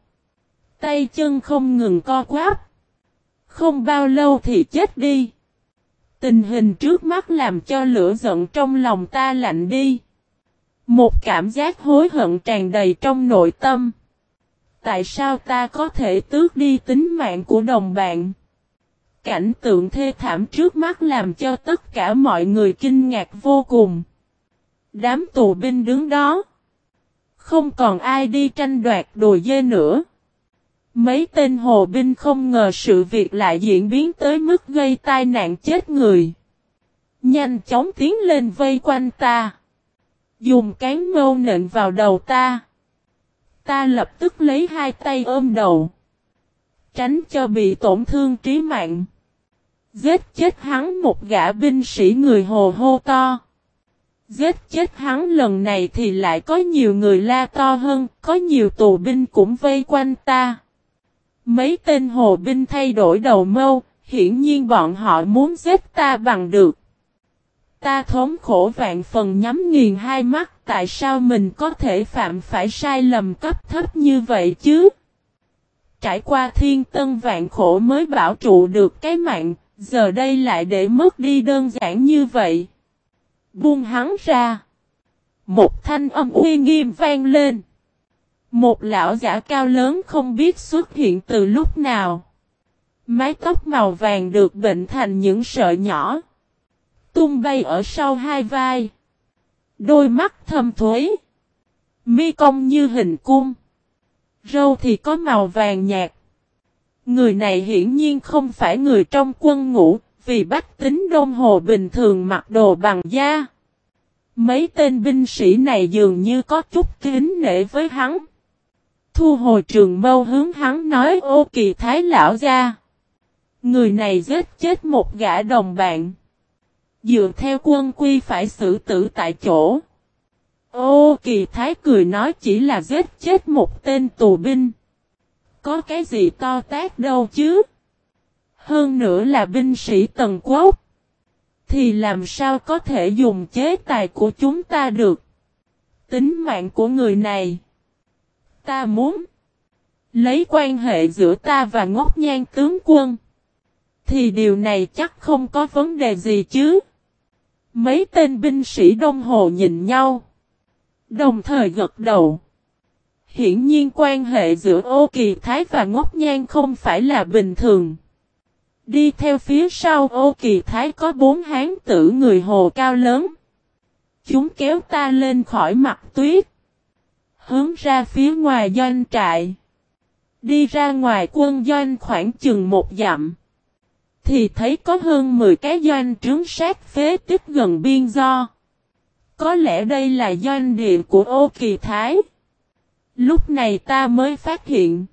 Tay chân không ngừng co quáp. Không bao lâu thì chết đi. Tình hình trước mắt làm cho lửa giận trong lòng ta lạnh đi. Một cảm giác hối hận tràn đầy trong nội tâm. Tại sao ta có thể tước đi tính mạng của đồng bạn? Cảnh tượng thê thảm trước mắt làm cho tất cả mọi người kinh ngạc vô cùng. Đám tù binh đứng đó. Không còn ai đi tranh đoạt đồ dê nữa. Mấy tên hồ binh không ngờ sự việc lại diễn biến tới mức gây tai nạn chết người. Nhanh chóng tiến lên vây quanh ta. Dùng cán mâu nện vào đầu ta. Ta lập tức lấy hai tay ôm đầu. Tránh cho bị tổn thương trí mạng. Giết chết hắn một gã binh sĩ người hồ hô to. Giết chết hắn lần này thì lại có nhiều người la to hơn, có nhiều tù binh cũng vây quanh ta. Mấy tên hồ binh thay đổi đầu mâu, hiển nhiên bọn họ muốn giết ta bằng được. Ta thống khổ vạn phần nhắm nghiền hai mắt, tại sao mình có thể phạm phải sai lầm cấp thấp như vậy chứ? Trải qua thiên tân vạn khổ mới bảo trụ được cái mạng, giờ đây lại để mất đi đơn giản như vậy. Buông hắn ra. Một thanh âm uy nghiêm vang lên. Một lão giả cao lớn không biết xuất hiện từ lúc nào. Mái tóc màu vàng được bệnh thành những sợi nhỏ. Tung bay ở sau hai vai. Đôi mắt thâm thuế. Mi cong như hình cung. Râu thì có màu vàng nhạt. Người này hiển nhiên không phải người trong quân ngũ, vì bách tính đông hồ bình thường mặc đồ bằng da. Mấy tên binh sĩ này dường như có chút kính nể với hắn. Thu hồi trường mâu hướng hắn nói, ô kỳ thái lão ra. Người này giết chết một gã đồng bạn. Dựa theo quân quy phải xử tử tại chỗ. Ô kỳ thái cười nói, chỉ là giết chết một tên tù binh. Có cái gì to tác đâu chứ. Hơn nữa là binh sĩ tần quốc. Thì làm sao có thể dùng chế tài của chúng ta được. Tính mạng của người này. Ta muốn. Lấy quan hệ giữa ta và ngốc nhan tướng quân. Thì điều này chắc không có vấn đề gì chứ. Mấy tên binh sĩ Đông Hồ nhìn nhau. Đồng thời gật đầu. Hiển nhiên quan hệ giữa Ô Kỳ Thái và Ngốc Nhan không phải là bình thường. Đi theo phía sau, Ô Kỳ Thái có bốn hán tử người hồ cao lớn. Chúng kéo ta lên khỏi mặt tuyết. Hướng ra phía ngoài doanh trại. Đi ra ngoài quân doanh khoảng chừng một dặm. Thì thấy có hơn 10 cái doanh trướng sát phế tích gần biên do. Có lẽ đây là doanh địa của ô kỳ thái. Lúc này ta mới phát hiện.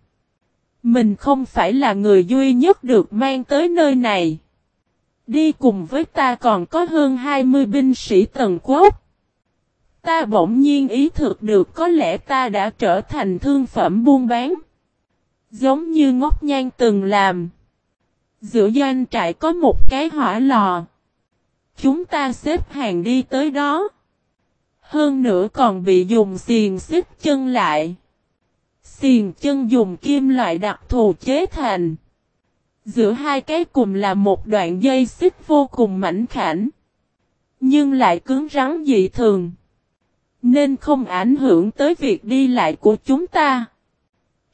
Mình không phải là người duy nhất được mang tới nơi này. Đi cùng với ta còn có hơn 20 binh sĩ tần quốc. Ta bỗng nhiên ý thức được có lẽ ta đã trở thành thương phẩm buôn bán. Giống như ngốc nhan từng làm. Giữa doanh trại có một cái hỏa lò. Chúng ta xếp hàng đi tới đó. Hơn nữa còn bị dùng xiền xích chân lại. Xiền chân dùng kim loại đặc thù chế thành. Giữa hai cái cùng là một đoạn dây xích vô cùng mảnh khảnh. Nhưng lại cứng rắn dị thường. Nên không ảnh hưởng tới việc đi lại của chúng ta.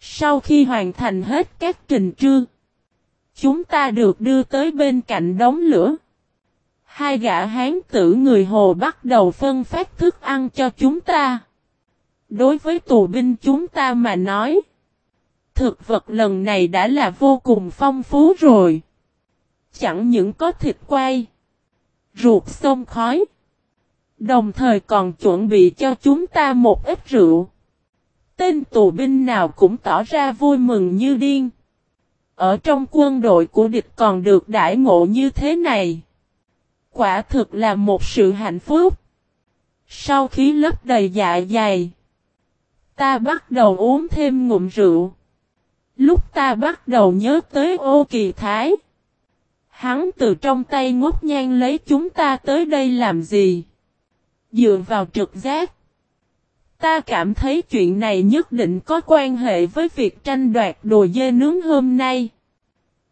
Sau khi hoàn thành hết các trình trương. Chúng ta được đưa tới bên cạnh đống lửa. Hai gã hán tử người Hồ bắt đầu phân phát thức ăn cho chúng ta. Đối với tù binh chúng ta mà nói. Thực vật lần này đã là vô cùng phong phú rồi. Chẳng những có thịt quay. Ruột sông khói. Đồng thời còn chuẩn bị cho chúng ta một ít rượu. Tên tù binh nào cũng tỏ ra vui mừng như điên. Ở trong quân đội của địch còn được đãi ngộ như thế này. Quả thực là một sự hạnh phúc. Sau khi lấp đầy dạ dày, ta bắt đầu uống thêm ngụm rượu. Lúc ta bắt đầu nhớ tới ô kỳ thái. Hắn từ trong tay ngốc nhan lấy chúng ta tới đây làm gì? Dựa vào trực giác. Ta cảm thấy chuyện này nhất định có quan hệ với việc tranh đoạt đồ dê nướng hôm nay.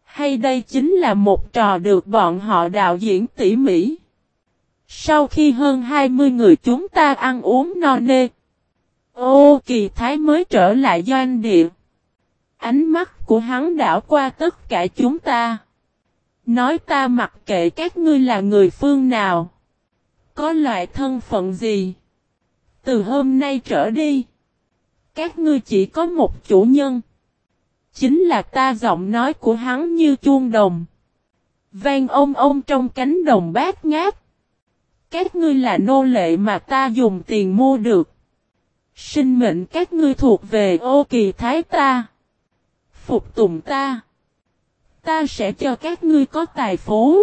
Hay đây chính là một trò được bọn họ đạo diễn tỉ mỉ. Sau khi hơn 20 người chúng ta ăn uống no nê. Ô kỳ thái mới trở lại doanh địa. Ánh mắt của hắn đảo qua tất cả chúng ta. Nói ta mặc kệ các ngươi là người phương nào. Có loại thân phận gì. Từ hôm nay trở đi. Các ngươi chỉ có một chủ nhân. Chính là ta giọng nói của hắn như chuông đồng. Vang ông ông trong cánh đồng bát ngát. Các ngươi là nô lệ mà ta dùng tiền mua được. Sinh mệnh các ngươi thuộc về ô kỳ thái ta. Phục tùng ta. Ta sẽ cho các ngươi có tài phú.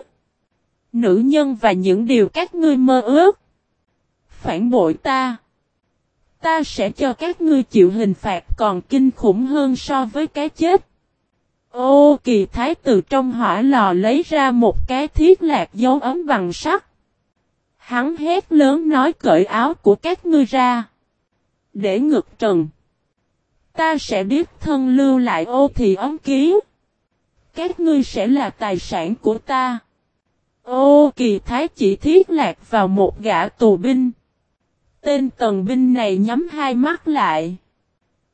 Nữ nhân và những điều các ngươi mơ ước. Phản bội ta. Ta sẽ cho các ngươi chịu hình phạt còn kinh khủng hơn so với cái chết. Ô, kỳ thái từ trong hỏa lò lấy ra một cái thiết lạc dấu ấm bằng sắt. Hắn hét lớn nói cởi áo của các ngươi ra. Để ngực trần. Ta sẽ biết thân lưu lại ô thì ấm ký. Các ngươi sẽ là tài sản của ta. Ô kỳ thái chỉ thiết lạc vào một gã tù binh. Tên tần binh này nhắm hai mắt lại.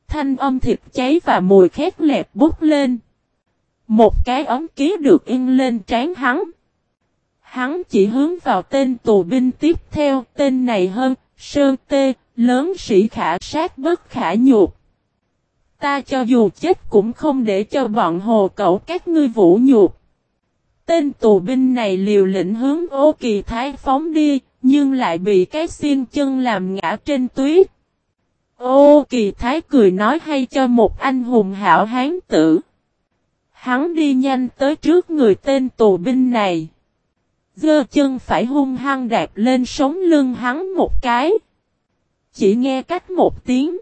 Thanh âm thịt cháy và mùi khét lẹp bút lên. Một cái ống ký được in lên trán hắn. Hắn chỉ hướng vào tên tù binh tiếp theo, tên này hơn, Sơn Tê, lớn sĩ khả sát bất khả nhục. Ta cho dù chết cũng không để cho bọn hồ cậu các ngươi vũ nhục. Tên tù binh này liều lĩnh hướng ô kỳ thái phóng đi, nhưng lại bị cái xiên chân làm ngã trên tuyết. Ô kỳ thái cười nói hay cho một anh hùng hảo hán tử. Hắn đi nhanh tới trước người tên tù binh này. Gơ chân phải hung hăng đạp lên sống lưng hắn một cái. Chỉ nghe cách một tiếng.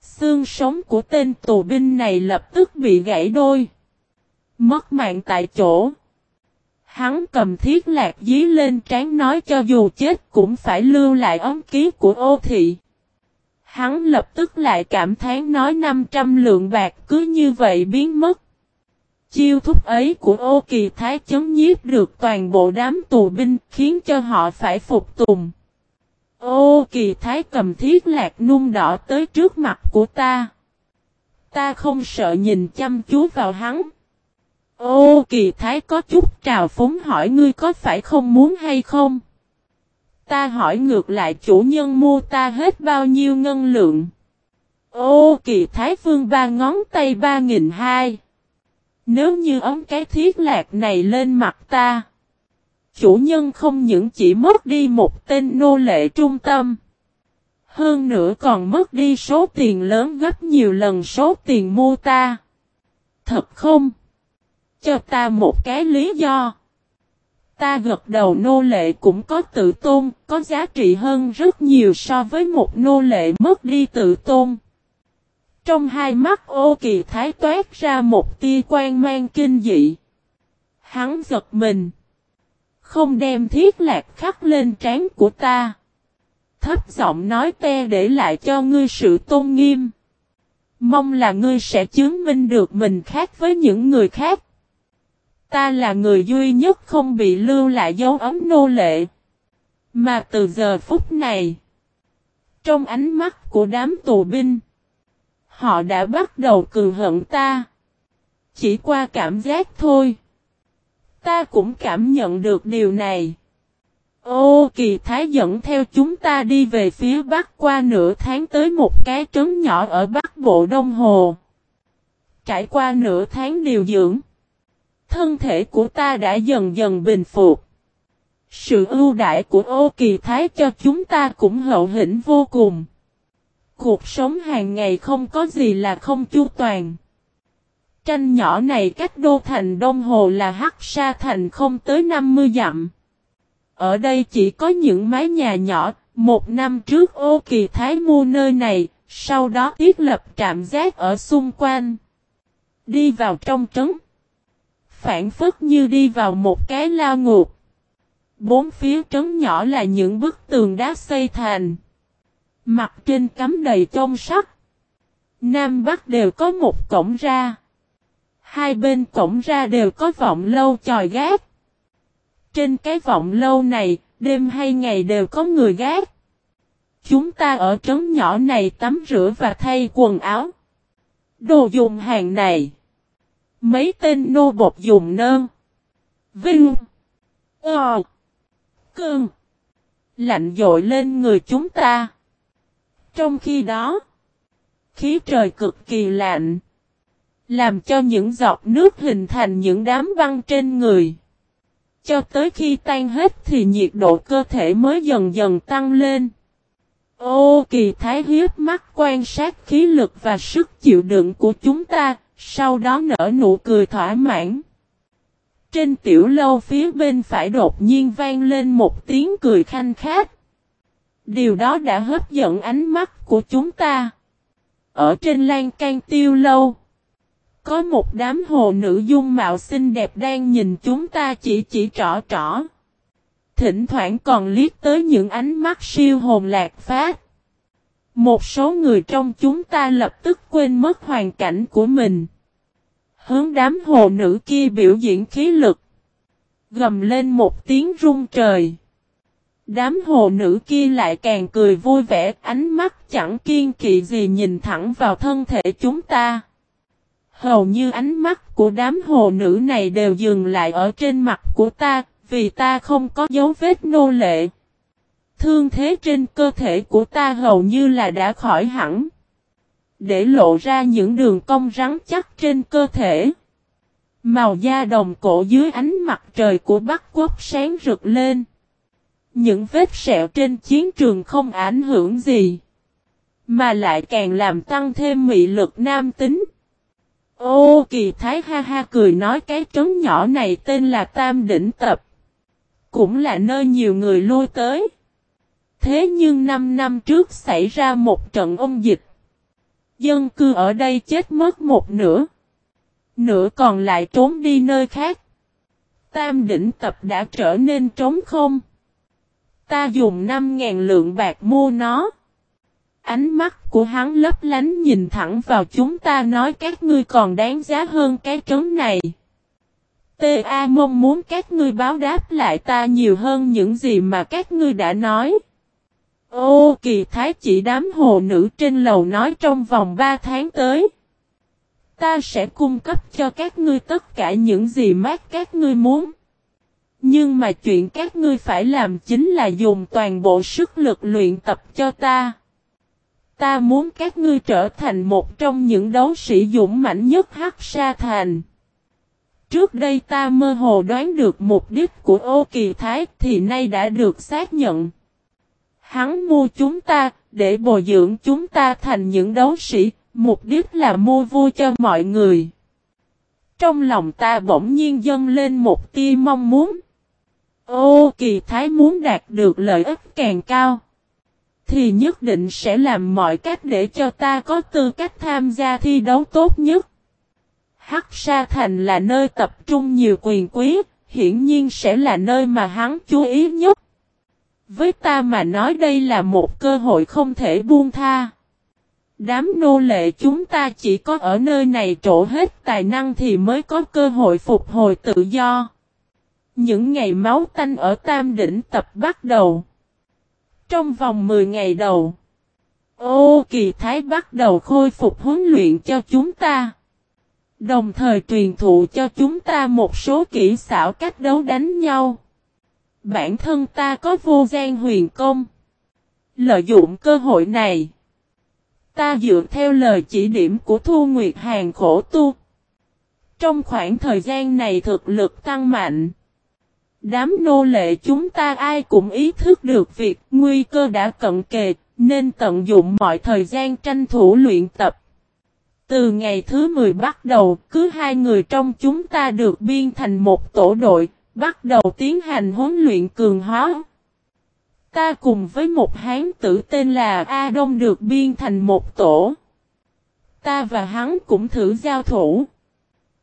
Xương sống của tên tù binh này lập tức bị gãy đôi. Mất mạng tại chỗ. Hắn cầm thiết lạc dí lên trán nói cho dù chết cũng phải lưu lại ống ký của ô thị. Hắn lập tức lại cảm thán nói 500 lượng bạc cứ như vậy biến mất. Chiêu thúc ấy của ô kỳ thái chấm nhiếp được toàn bộ đám tù binh khiến cho họ phải phục tùng. Ô kỳ thái cầm thiết lạc nung đỏ tới trước mặt của ta. Ta không sợ nhìn chăm chú vào hắn. Ô, kỳ thái có chút trào phúng hỏi ngươi có phải không muốn hay không? Ta hỏi ngược lại chủ nhân mua ta hết bao nhiêu ngân lượng? Ô, kỳ thái phương ba ngón tay ba nghìn hai. Nếu như ống cái thiết lạc này lên mặt ta. Chủ nhân không những chỉ mất đi một tên nô lệ trung tâm. Hơn nữa còn mất đi số tiền lớn gấp nhiều lần số tiền mua ta. Thật không? Cho ta một cái lý do. Ta gật đầu nô lệ cũng có tự tôn, có giá trị hơn rất nhiều so với một nô lệ mất đi tự tôn. Trong hai mắt ô kỳ thái toát ra một tia quan mang kinh dị. Hắn giật mình. Không đem thiết lạc khắc lên trán của ta. Thấp giọng nói te để lại cho ngươi sự tôn nghiêm. Mong là ngươi sẽ chứng minh được mình khác với những người khác. Ta là người duy nhất không bị lưu lại dấu ấm nô lệ. Mà từ giờ phút này, trong ánh mắt của đám tù binh, họ đã bắt đầu cường hận ta. Chỉ qua cảm giác thôi. Ta cũng cảm nhận được điều này. Ô kỳ thái dẫn theo chúng ta đi về phía bắc qua nửa tháng tới một cái trấn nhỏ ở bắc bộ Đông Hồ. Trải qua nửa tháng điều dưỡng thân thể của ta đã dần dần bình phục. Sự ưu đại của ô kỳ thái cho chúng ta cũng hậu hĩnh vô cùng. Cuộc sống hàng ngày không có gì là không chu toàn. Tranh nhỏ này cách đô thành Đông Hồ là Hắc Sa Thành không tới 50 dặm. Ở đây chỉ có những mái nhà nhỏ, một năm trước ô kỳ thái mua nơi này, sau đó thiết lập trạm giác ở xung quanh. Đi vào trong trấn. Phản phất như đi vào một cái lao ngục. Bốn phía trấn nhỏ là những bức tường đá xây thành. Mặt trên cắm đầy trong sắt. Nam Bắc đều có một cổng ra. Hai bên cổng ra đều có vọng lâu chòi gác. Trên cái vọng lâu này, đêm hay ngày đều có người gác. Chúng ta ở trấn nhỏ này tắm rửa và thay quần áo. Đồ dùng hàng này. Mấy tên nô bột dùng nơn. Vinh. Ờ. Cơn. Lạnh dội lên người chúng ta. Trong khi đó, khí trời cực kỳ lạnh. Làm cho những giọt nước hình thành những đám băng trên người. Cho tới khi tan hết thì nhiệt độ cơ thể mới dần dần tăng lên. Ô kỳ thái hiếp mắt quan sát khí lực và sức chịu đựng của chúng ta, sau đó nở nụ cười thỏa mãn. Trên tiểu lâu phía bên phải đột nhiên vang lên một tiếng cười khanh khát. Điều đó đã hấp dẫn ánh mắt của chúng ta. Ở trên lan can tiêu lâu. Có một đám hồ nữ dung mạo xinh đẹp đang nhìn chúng ta chỉ chỉ trỏ trỏ. Thỉnh thoảng còn liếc tới những ánh mắt siêu hồn lạc phát. Một số người trong chúng ta lập tức quên mất hoàn cảnh của mình. Hướng đám hồ nữ kia biểu diễn khí lực. Gầm lên một tiếng rung trời. Đám hồ nữ kia lại càng cười vui vẻ, ánh mắt chẳng kiên kỵ gì nhìn thẳng vào thân thể chúng ta. Hầu như ánh mắt của đám hồ nữ này đều dừng lại ở trên mặt của ta, vì ta không có dấu vết nô lệ. Thương thế trên cơ thể của ta hầu như là đã khỏi hẳn. Để lộ ra những đường cong rắn chắc trên cơ thể. Màu da đồng cổ dưới ánh mặt trời của Bắc Quốc sáng rực lên. Những vết sẹo trên chiến trường không ảnh hưởng gì. Mà lại càng làm tăng thêm mị lực nam tính. Ô, kỳ thái ha ha cười nói cái trấn nhỏ này tên là Tam Đỉnh Tập. Cũng là nơi nhiều người lui tới. Thế nhưng 5 năm trước xảy ra một trận ông dịch. Dân cư ở đây chết mất một nửa. Nửa còn lại trốn đi nơi khác. Tam đỉnh tập đã trở nên trống không. Ta dùng 5.000 lượng bạc mua nó. Ánh mắt của hắn lấp lánh nhìn thẳng vào chúng ta nói các ngươi còn đáng giá hơn cái trống này. Ta mong muốn các ngươi báo đáp lại ta nhiều hơn những gì mà các ngươi đã nói. Ô, kỳ thái chỉ đám hồ nữ trên lầu nói trong vòng 3 tháng tới. Ta sẽ cung cấp cho các ngươi tất cả những gì mát các ngươi muốn. Nhưng mà chuyện các ngươi phải làm chính là dùng toàn bộ sức lực luyện tập cho ta. Ta muốn các ngươi trở thành một trong những đấu sĩ dũng mãnh nhất Hắc Sa Thành. Trước đây ta mơ hồ đoán được mục đích của ô kỳ thái thì nay đã được xác nhận. Hắn mua chúng ta, để bồi dưỡng chúng ta thành những đấu sĩ, mục đích là mua vui cho mọi người. Trong lòng ta bỗng nhiên dâng lên một tia mong muốn. Ô kỳ thái muốn đạt được lợi ích càng cao. Thì nhất định sẽ làm mọi cách để cho ta có tư cách tham gia thi đấu tốt nhất. Hắc Sa Thành là nơi tập trung nhiều quyền quý, hiển nhiên sẽ là nơi mà hắn chú ý nhất. Với ta mà nói đây là một cơ hội không thể buông tha. Đám nô lệ chúng ta chỉ có ở nơi này trổ hết tài năng thì mới có cơ hội phục hồi tự do. Những ngày máu tanh ở Tam Đỉnh tập bắt đầu. Trong vòng 10 ngày đầu, Ô Kỳ Thái bắt đầu khôi phục huấn luyện cho chúng ta. Đồng thời truyền thụ cho chúng ta một số kỹ xảo cách đấu đánh nhau. Bản thân ta có vô gian huyền công. Lợi dụng cơ hội này. Ta dựa theo lời chỉ điểm của Thu Nguyệt Hàng khổ tu. Trong khoảng thời gian này thực lực tăng mạnh. Đám nô lệ chúng ta ai cũng ý thức được việc nguy cơ đã cận kề, nên tận dụng mọi thời gian tranh thủ luyện tập. Từ ngày thứ 10 bắt đầu, cứ hai người trong chúng ta được biên thành một tổ đội, bắt đầu tiến hành huấn luyện cường hóa. Ta cùng với một hán tử tên là A Đông được biên thành một tổ. Ta và hắn cũng thử giao thủ.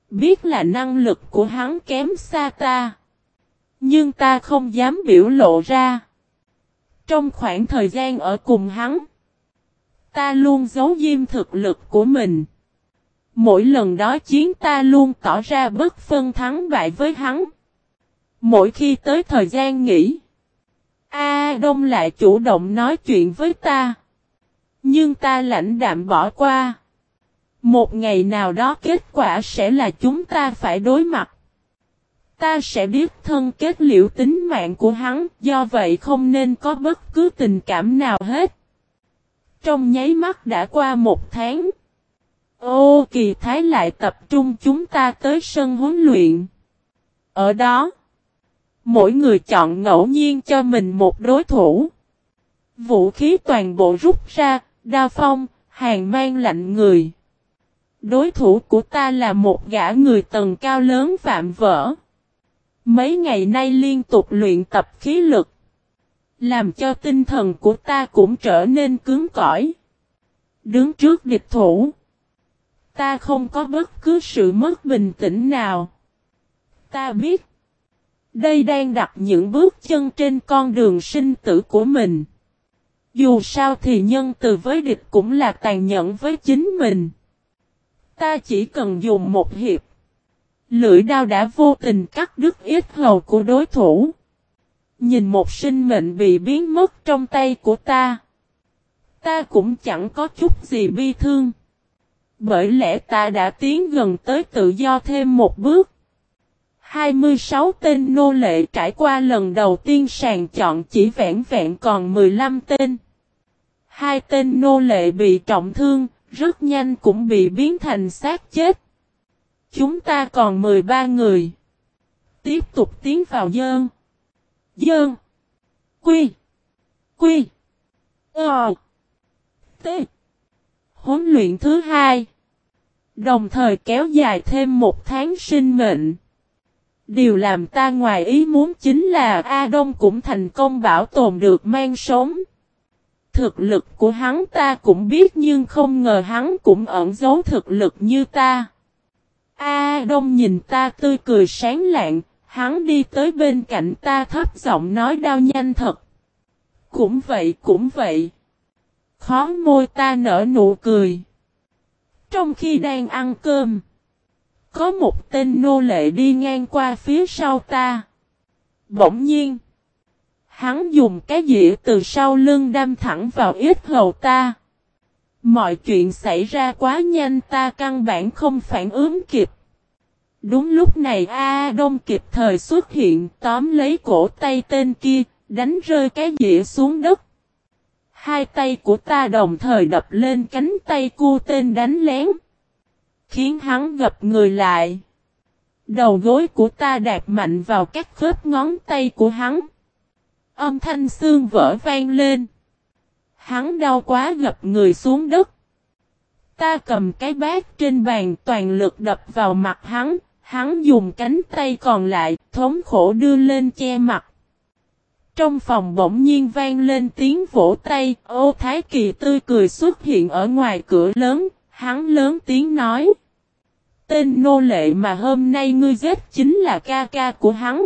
Biết là năng lực của hắn kém xa ta. Nhưng ta không dám biểu lộ ra. Trong khoảng thời gian ở cùng hắn. Ta luôn giấu diêm thực lực của mình. Mỗi lần đó chiến ta luôn tỏ ra bất phân thắng bại với hắn. Mỗi khi tới thời gian nghỉ. A Đông lại chủ động nói chuyện với ta. Nhưng ta lãnh đạm bỏ qua. Một ngày nào đó kết quả sẽ là chúng ta phải đối mặt. Ta sẽ biết thân kết liễu tính mạng của hắn, do vậy không nên có bất cứ tình cảm nào hết. Trong nháy mắt đã qua một tháng. Ô kỳ thái lại tập trung chúng ta tới sân huấn luyện. Ở đó, mỗi người chọn ngẫu nhiên cho mình một đối thủ. Vũ khí toàn bộ rút ra, đa phong, hàng mang lạnh người. Đối thủ của ta là một gã người tầng cao lớn phạm vỡ. Mấy ngày nay liên tục luyện tập khí lực. Làm cho tinh thần của ta cũng trở nên cứng cỏi. Đứng trước địch thủ. Ta không có bất cứ sự mất bình tĩnh nào. Ta biết. Đây đang đặt những bước chân trên con đường sinh tử của mình. Dù sao thì nhân từ với địch cũng là tàn nhẫn với chính mình. Ta chỉ cần dùng một hiệp. Lưỡi đao đã vô tình cắt đứt ít hầu của đối thủ. Nhìn một sinh mệnh bị biến mất trong tay của ta. Ta cũng chẳng có chút gì bi thương. Bởi lẽ ta đã tiến gần tới tự do thêm một bước. 26 tên nô lệ trải qua lần đầu tiên sàng chọn chỉ vẹn vẹn còn 15 tên. Hai tên nô lệ bị trọng thương, rất nhanh cũng bị biến thành xác chết. Chúng ta còn 13 người. Tiếp tục tiến vào dơn. Dơn. Quy. Quy. Ờ. T. Huấn luyện thứ hai. Đồng thời kéo dài thêm một tháng sinh mệnh. Điều làm ta ngoài ý muốn chính là A Đông cũng thành công bảo tồn được mang sống. Thực lực của hắn ta cũng biết nhưng không ngờ hắn cũng ẩn giấu thực lực như ta. A Đông nhìn ta tươi cười sáng lạng, hắn đi tới bên cạnh ta thấp giọng nói đau nhanh thật. Cũng vậy, cũng vậy. Khó môi ta nở nụ cười. Trong khi đang ăn cơm, có một tên nô lệ đi ngang qua phía sau ta. Bỗng nhiên, hắn dùng cái dĩa từ sau lưng đâm thẳng vào ít hầu ta. Mọi chuyện xảy ra quá nhanh ta căn bản không phản ứng kịp. Đúng lúc này A Đông kịp thời xuất hiện tóm lấy cổ tay tên kia, đánh rơi cái dĩa xuống đất. Hai tay của ta đồng thời đập lên cánh tay cu tên đánh lén. Khiến hắn gập người lại. Đầu gối của ta đạp mạnh vào các khớp ngón tay của hắn. Âm thanh xương vỡ vang lên. Hắn đau quá gập người xuống đất. Ta cầm cái bát trên bàn toàn lực đập vào mặt hắn. Hắn dùng cánh tay còn lại thống khổ đưa lên che mặt. Trong phòng bỗng nhiên vang lên tiếng vỗ tay, ô Thái Kỳ tươi cười xuất hiện ở ngoài cửa lớn, hắn lớn tiếng nói. Tên nô lệ mà hôm nay ngươi giết chính là ca ca của hắn.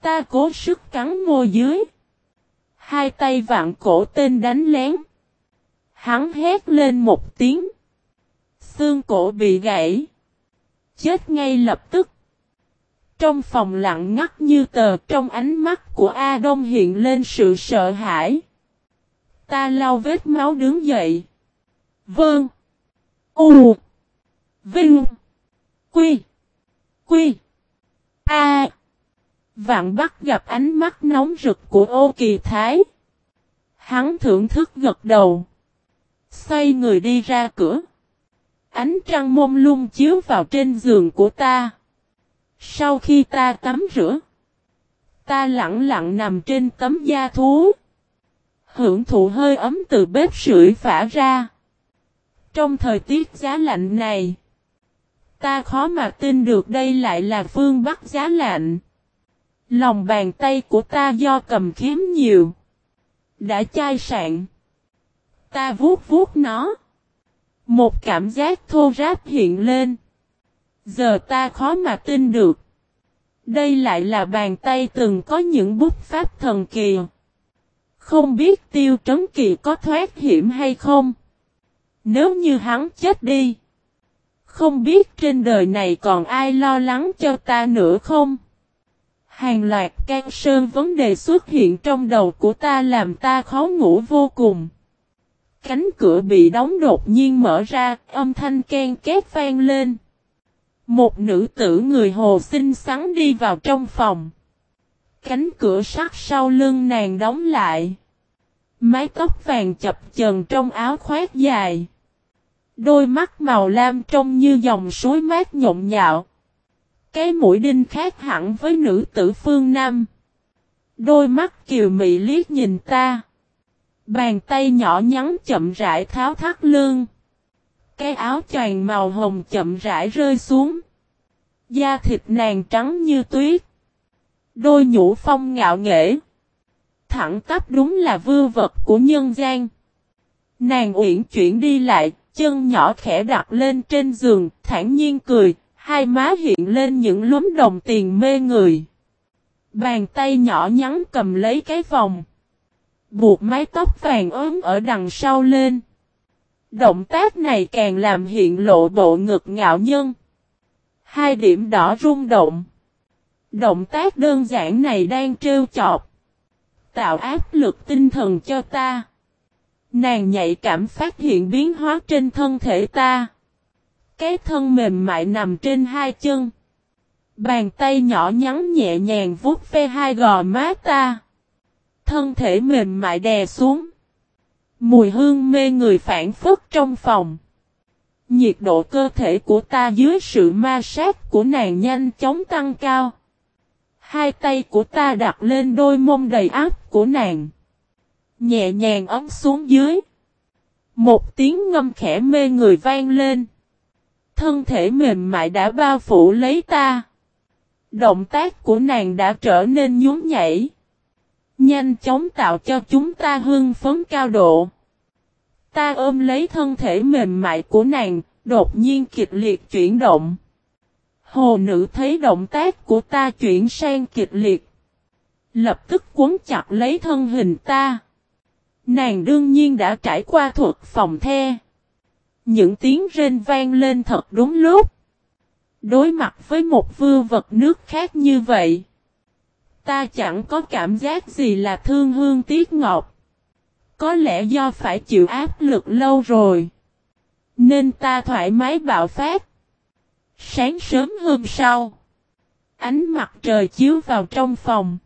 Ta cố sức cắn môi dưới. Hai tay vạn cổ tên đánh lén. Hắn hét lên một tiếng. Xương cổ bị gãy. Chết ngay lập tức. Trong phòng lặng ngắt như tờ, trong ánh mắt của A Đông hiện lên sự sợ hãi. Ta lau vết máu đứng dậy. Vâng. U. Vinh. Quy. Quy. A. Vạn Bắc gặp ánh mắt nóng rực của ô kỳ thái. Hắn thưởng thức gật đầu. Xoay người đi ra cửa. Ánh trăng mông lung chiếu vào trên giường của ta. Sau khi ta tắm rửa. Ta lặng lặng nằm trên tấm da thú. Hưởng thụ hơi ấm từ bếp sưởi phả ra. Trong thời tiết giá lạnh này. Ta khó mà tin được đây lại là phương Bắc giá lạnh. Lòng bàn tay của ta do cầm kiếm nhiều. Đã chai sạn. Ta vuốt vuốt nó. Một cảm giác thô ráp hiện lên. Giờ ta khó mà tin được. Đây lại là bàn tay từng có những bút pháp thần kỳ. Không biết tiêu trấn kỳ có thoát hiểm hay không? Nếu như hắn chết đi. Không biết trên đời này còn ai lo lắng cho ta nữa không? Hàng loạt can sơn vấn đề xuất hiện trong đầu của ta làm ta khó ngủ vô cùng. Cánh cửa bị đóng đột nhiên mở ra, âm thanh ken két vang lên. Một nữ tử người hồ xinh xắn đi vào trong phòng. Cánh cửa sắt sau lưng nàng đóng lại. Mái tóc vàng chập chờn trong áo khoác dài. Đôi mắt màu lam trông như dòng suối mát nhộn nhạo. Cái mũi đinh khác hẳn với nữ tử phương Nam. Đôi mắt kiều mị liếc nhìn ta. Bàn tay nhỏ nhắn chậm rãi tháo thắt lưng. Cái áo choàng màu hồng chậm rãi rơi xuống. Da thịt nàng trắng như tuyết. Đôi nhũ phong ngạo nghễ. Thẳng tắp đúng là vư vật của nhân gian. Nàng uyển chuyển đi lại, chân nhỏ khẽ đặt lên trên giường, thản nhiên cười, hai má hiện lên những lúm đồng tiền mê người. Bàn tay nhỏ nhắn cầm lấy cái vòng. Buộc mái tóc vàng ốm ở đằng sau lên. Động tác này càng làm hiện lộ bộ ngực ngạo nhân. Hai điểm đỏ rung động. Động tác đơn giản này đang trêu chọc. Tạo áp lực tinh thần cho ta. Nàng nhạy cảm phát hiện biến hóa trên thân thể ta. Cái thân mềm mại nằm trên hai chân. Bàn tay nhỏ nhắn nhẹ nhàng vuốt ve hai gò má ta. Thân thể mềm mại đè xuống. Mùi hương mê người phản phất trong phòng. Nhiệt độ cơ thể của ta dưới sự ma sát của nàng nhanh chóng tăng cao. Hai tay của ta đặt lên đôi mông đầy áp của nàng. Nhẹ nhàng ấm xuống dưới. Một tiếng ngâm khẽ mê người vang lên. Thân thể mềm mại đã bao phủ lấy ta. Động tác của nàng đã trở nên nhún nhảy. Nhanh chóng tạo cho chúng ta hưng phấn cao độ. Ta ôm lấy thân thể mềm mại của nàng, đột nhiên kịch liệt chuyển động. Hồ nữ thấy động tác của ta chuyển sang kịch liệt. Lập tức cuốn chặt lấy thân hình ta. Nàng đương nhiên đã trải qua thuật phòng the. Những tiếng rên vang lên thật đúng lúc. Đối mặt với một vư vật nước khác như vậy. Ta chẳng có cảm giác gì là thương hương tiếc ngọt. Có lẽ do phải chịu áp lực lâu rồi. Nên ta thoải mái bạo phát. Sáng sớm hôm sau. Ánh mặt trời chiếu vào trong phòng.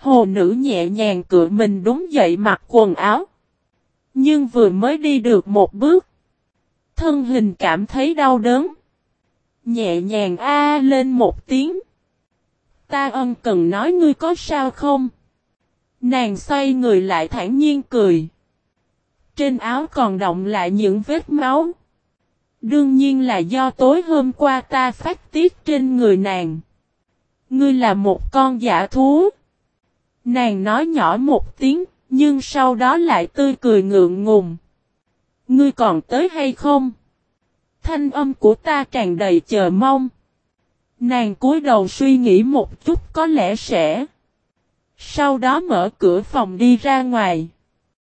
Hồ nữ nhẹ nhàng cựa mình đúng dậy mặc quần áo. Nhưng vừa mới đi được một bước. Thân hình cảm thấy đau đớn. Nhẹ nhàng a à lên một tiếng. Ta ân cần nói ngươi có sao không? Nàng xoay người lại thản nhiên cười. Trên áo còn động lại những vết máu. Đương nhiên là do tối hôm qua ta phát tiết trên người nàng. Ngươi là một con giả thú. Nàng nói nhỏ một tiếng, nhưng sau đó lại tươi cười ngượng ngùng. Ngươi còn tới hay không? Thanh âm của ta tràn đầy chờ mong. Nàng cúi đầu suy nghĩ một chút có lẽ sẽ. Sau đó mở cửa phòng đi ra ngoài.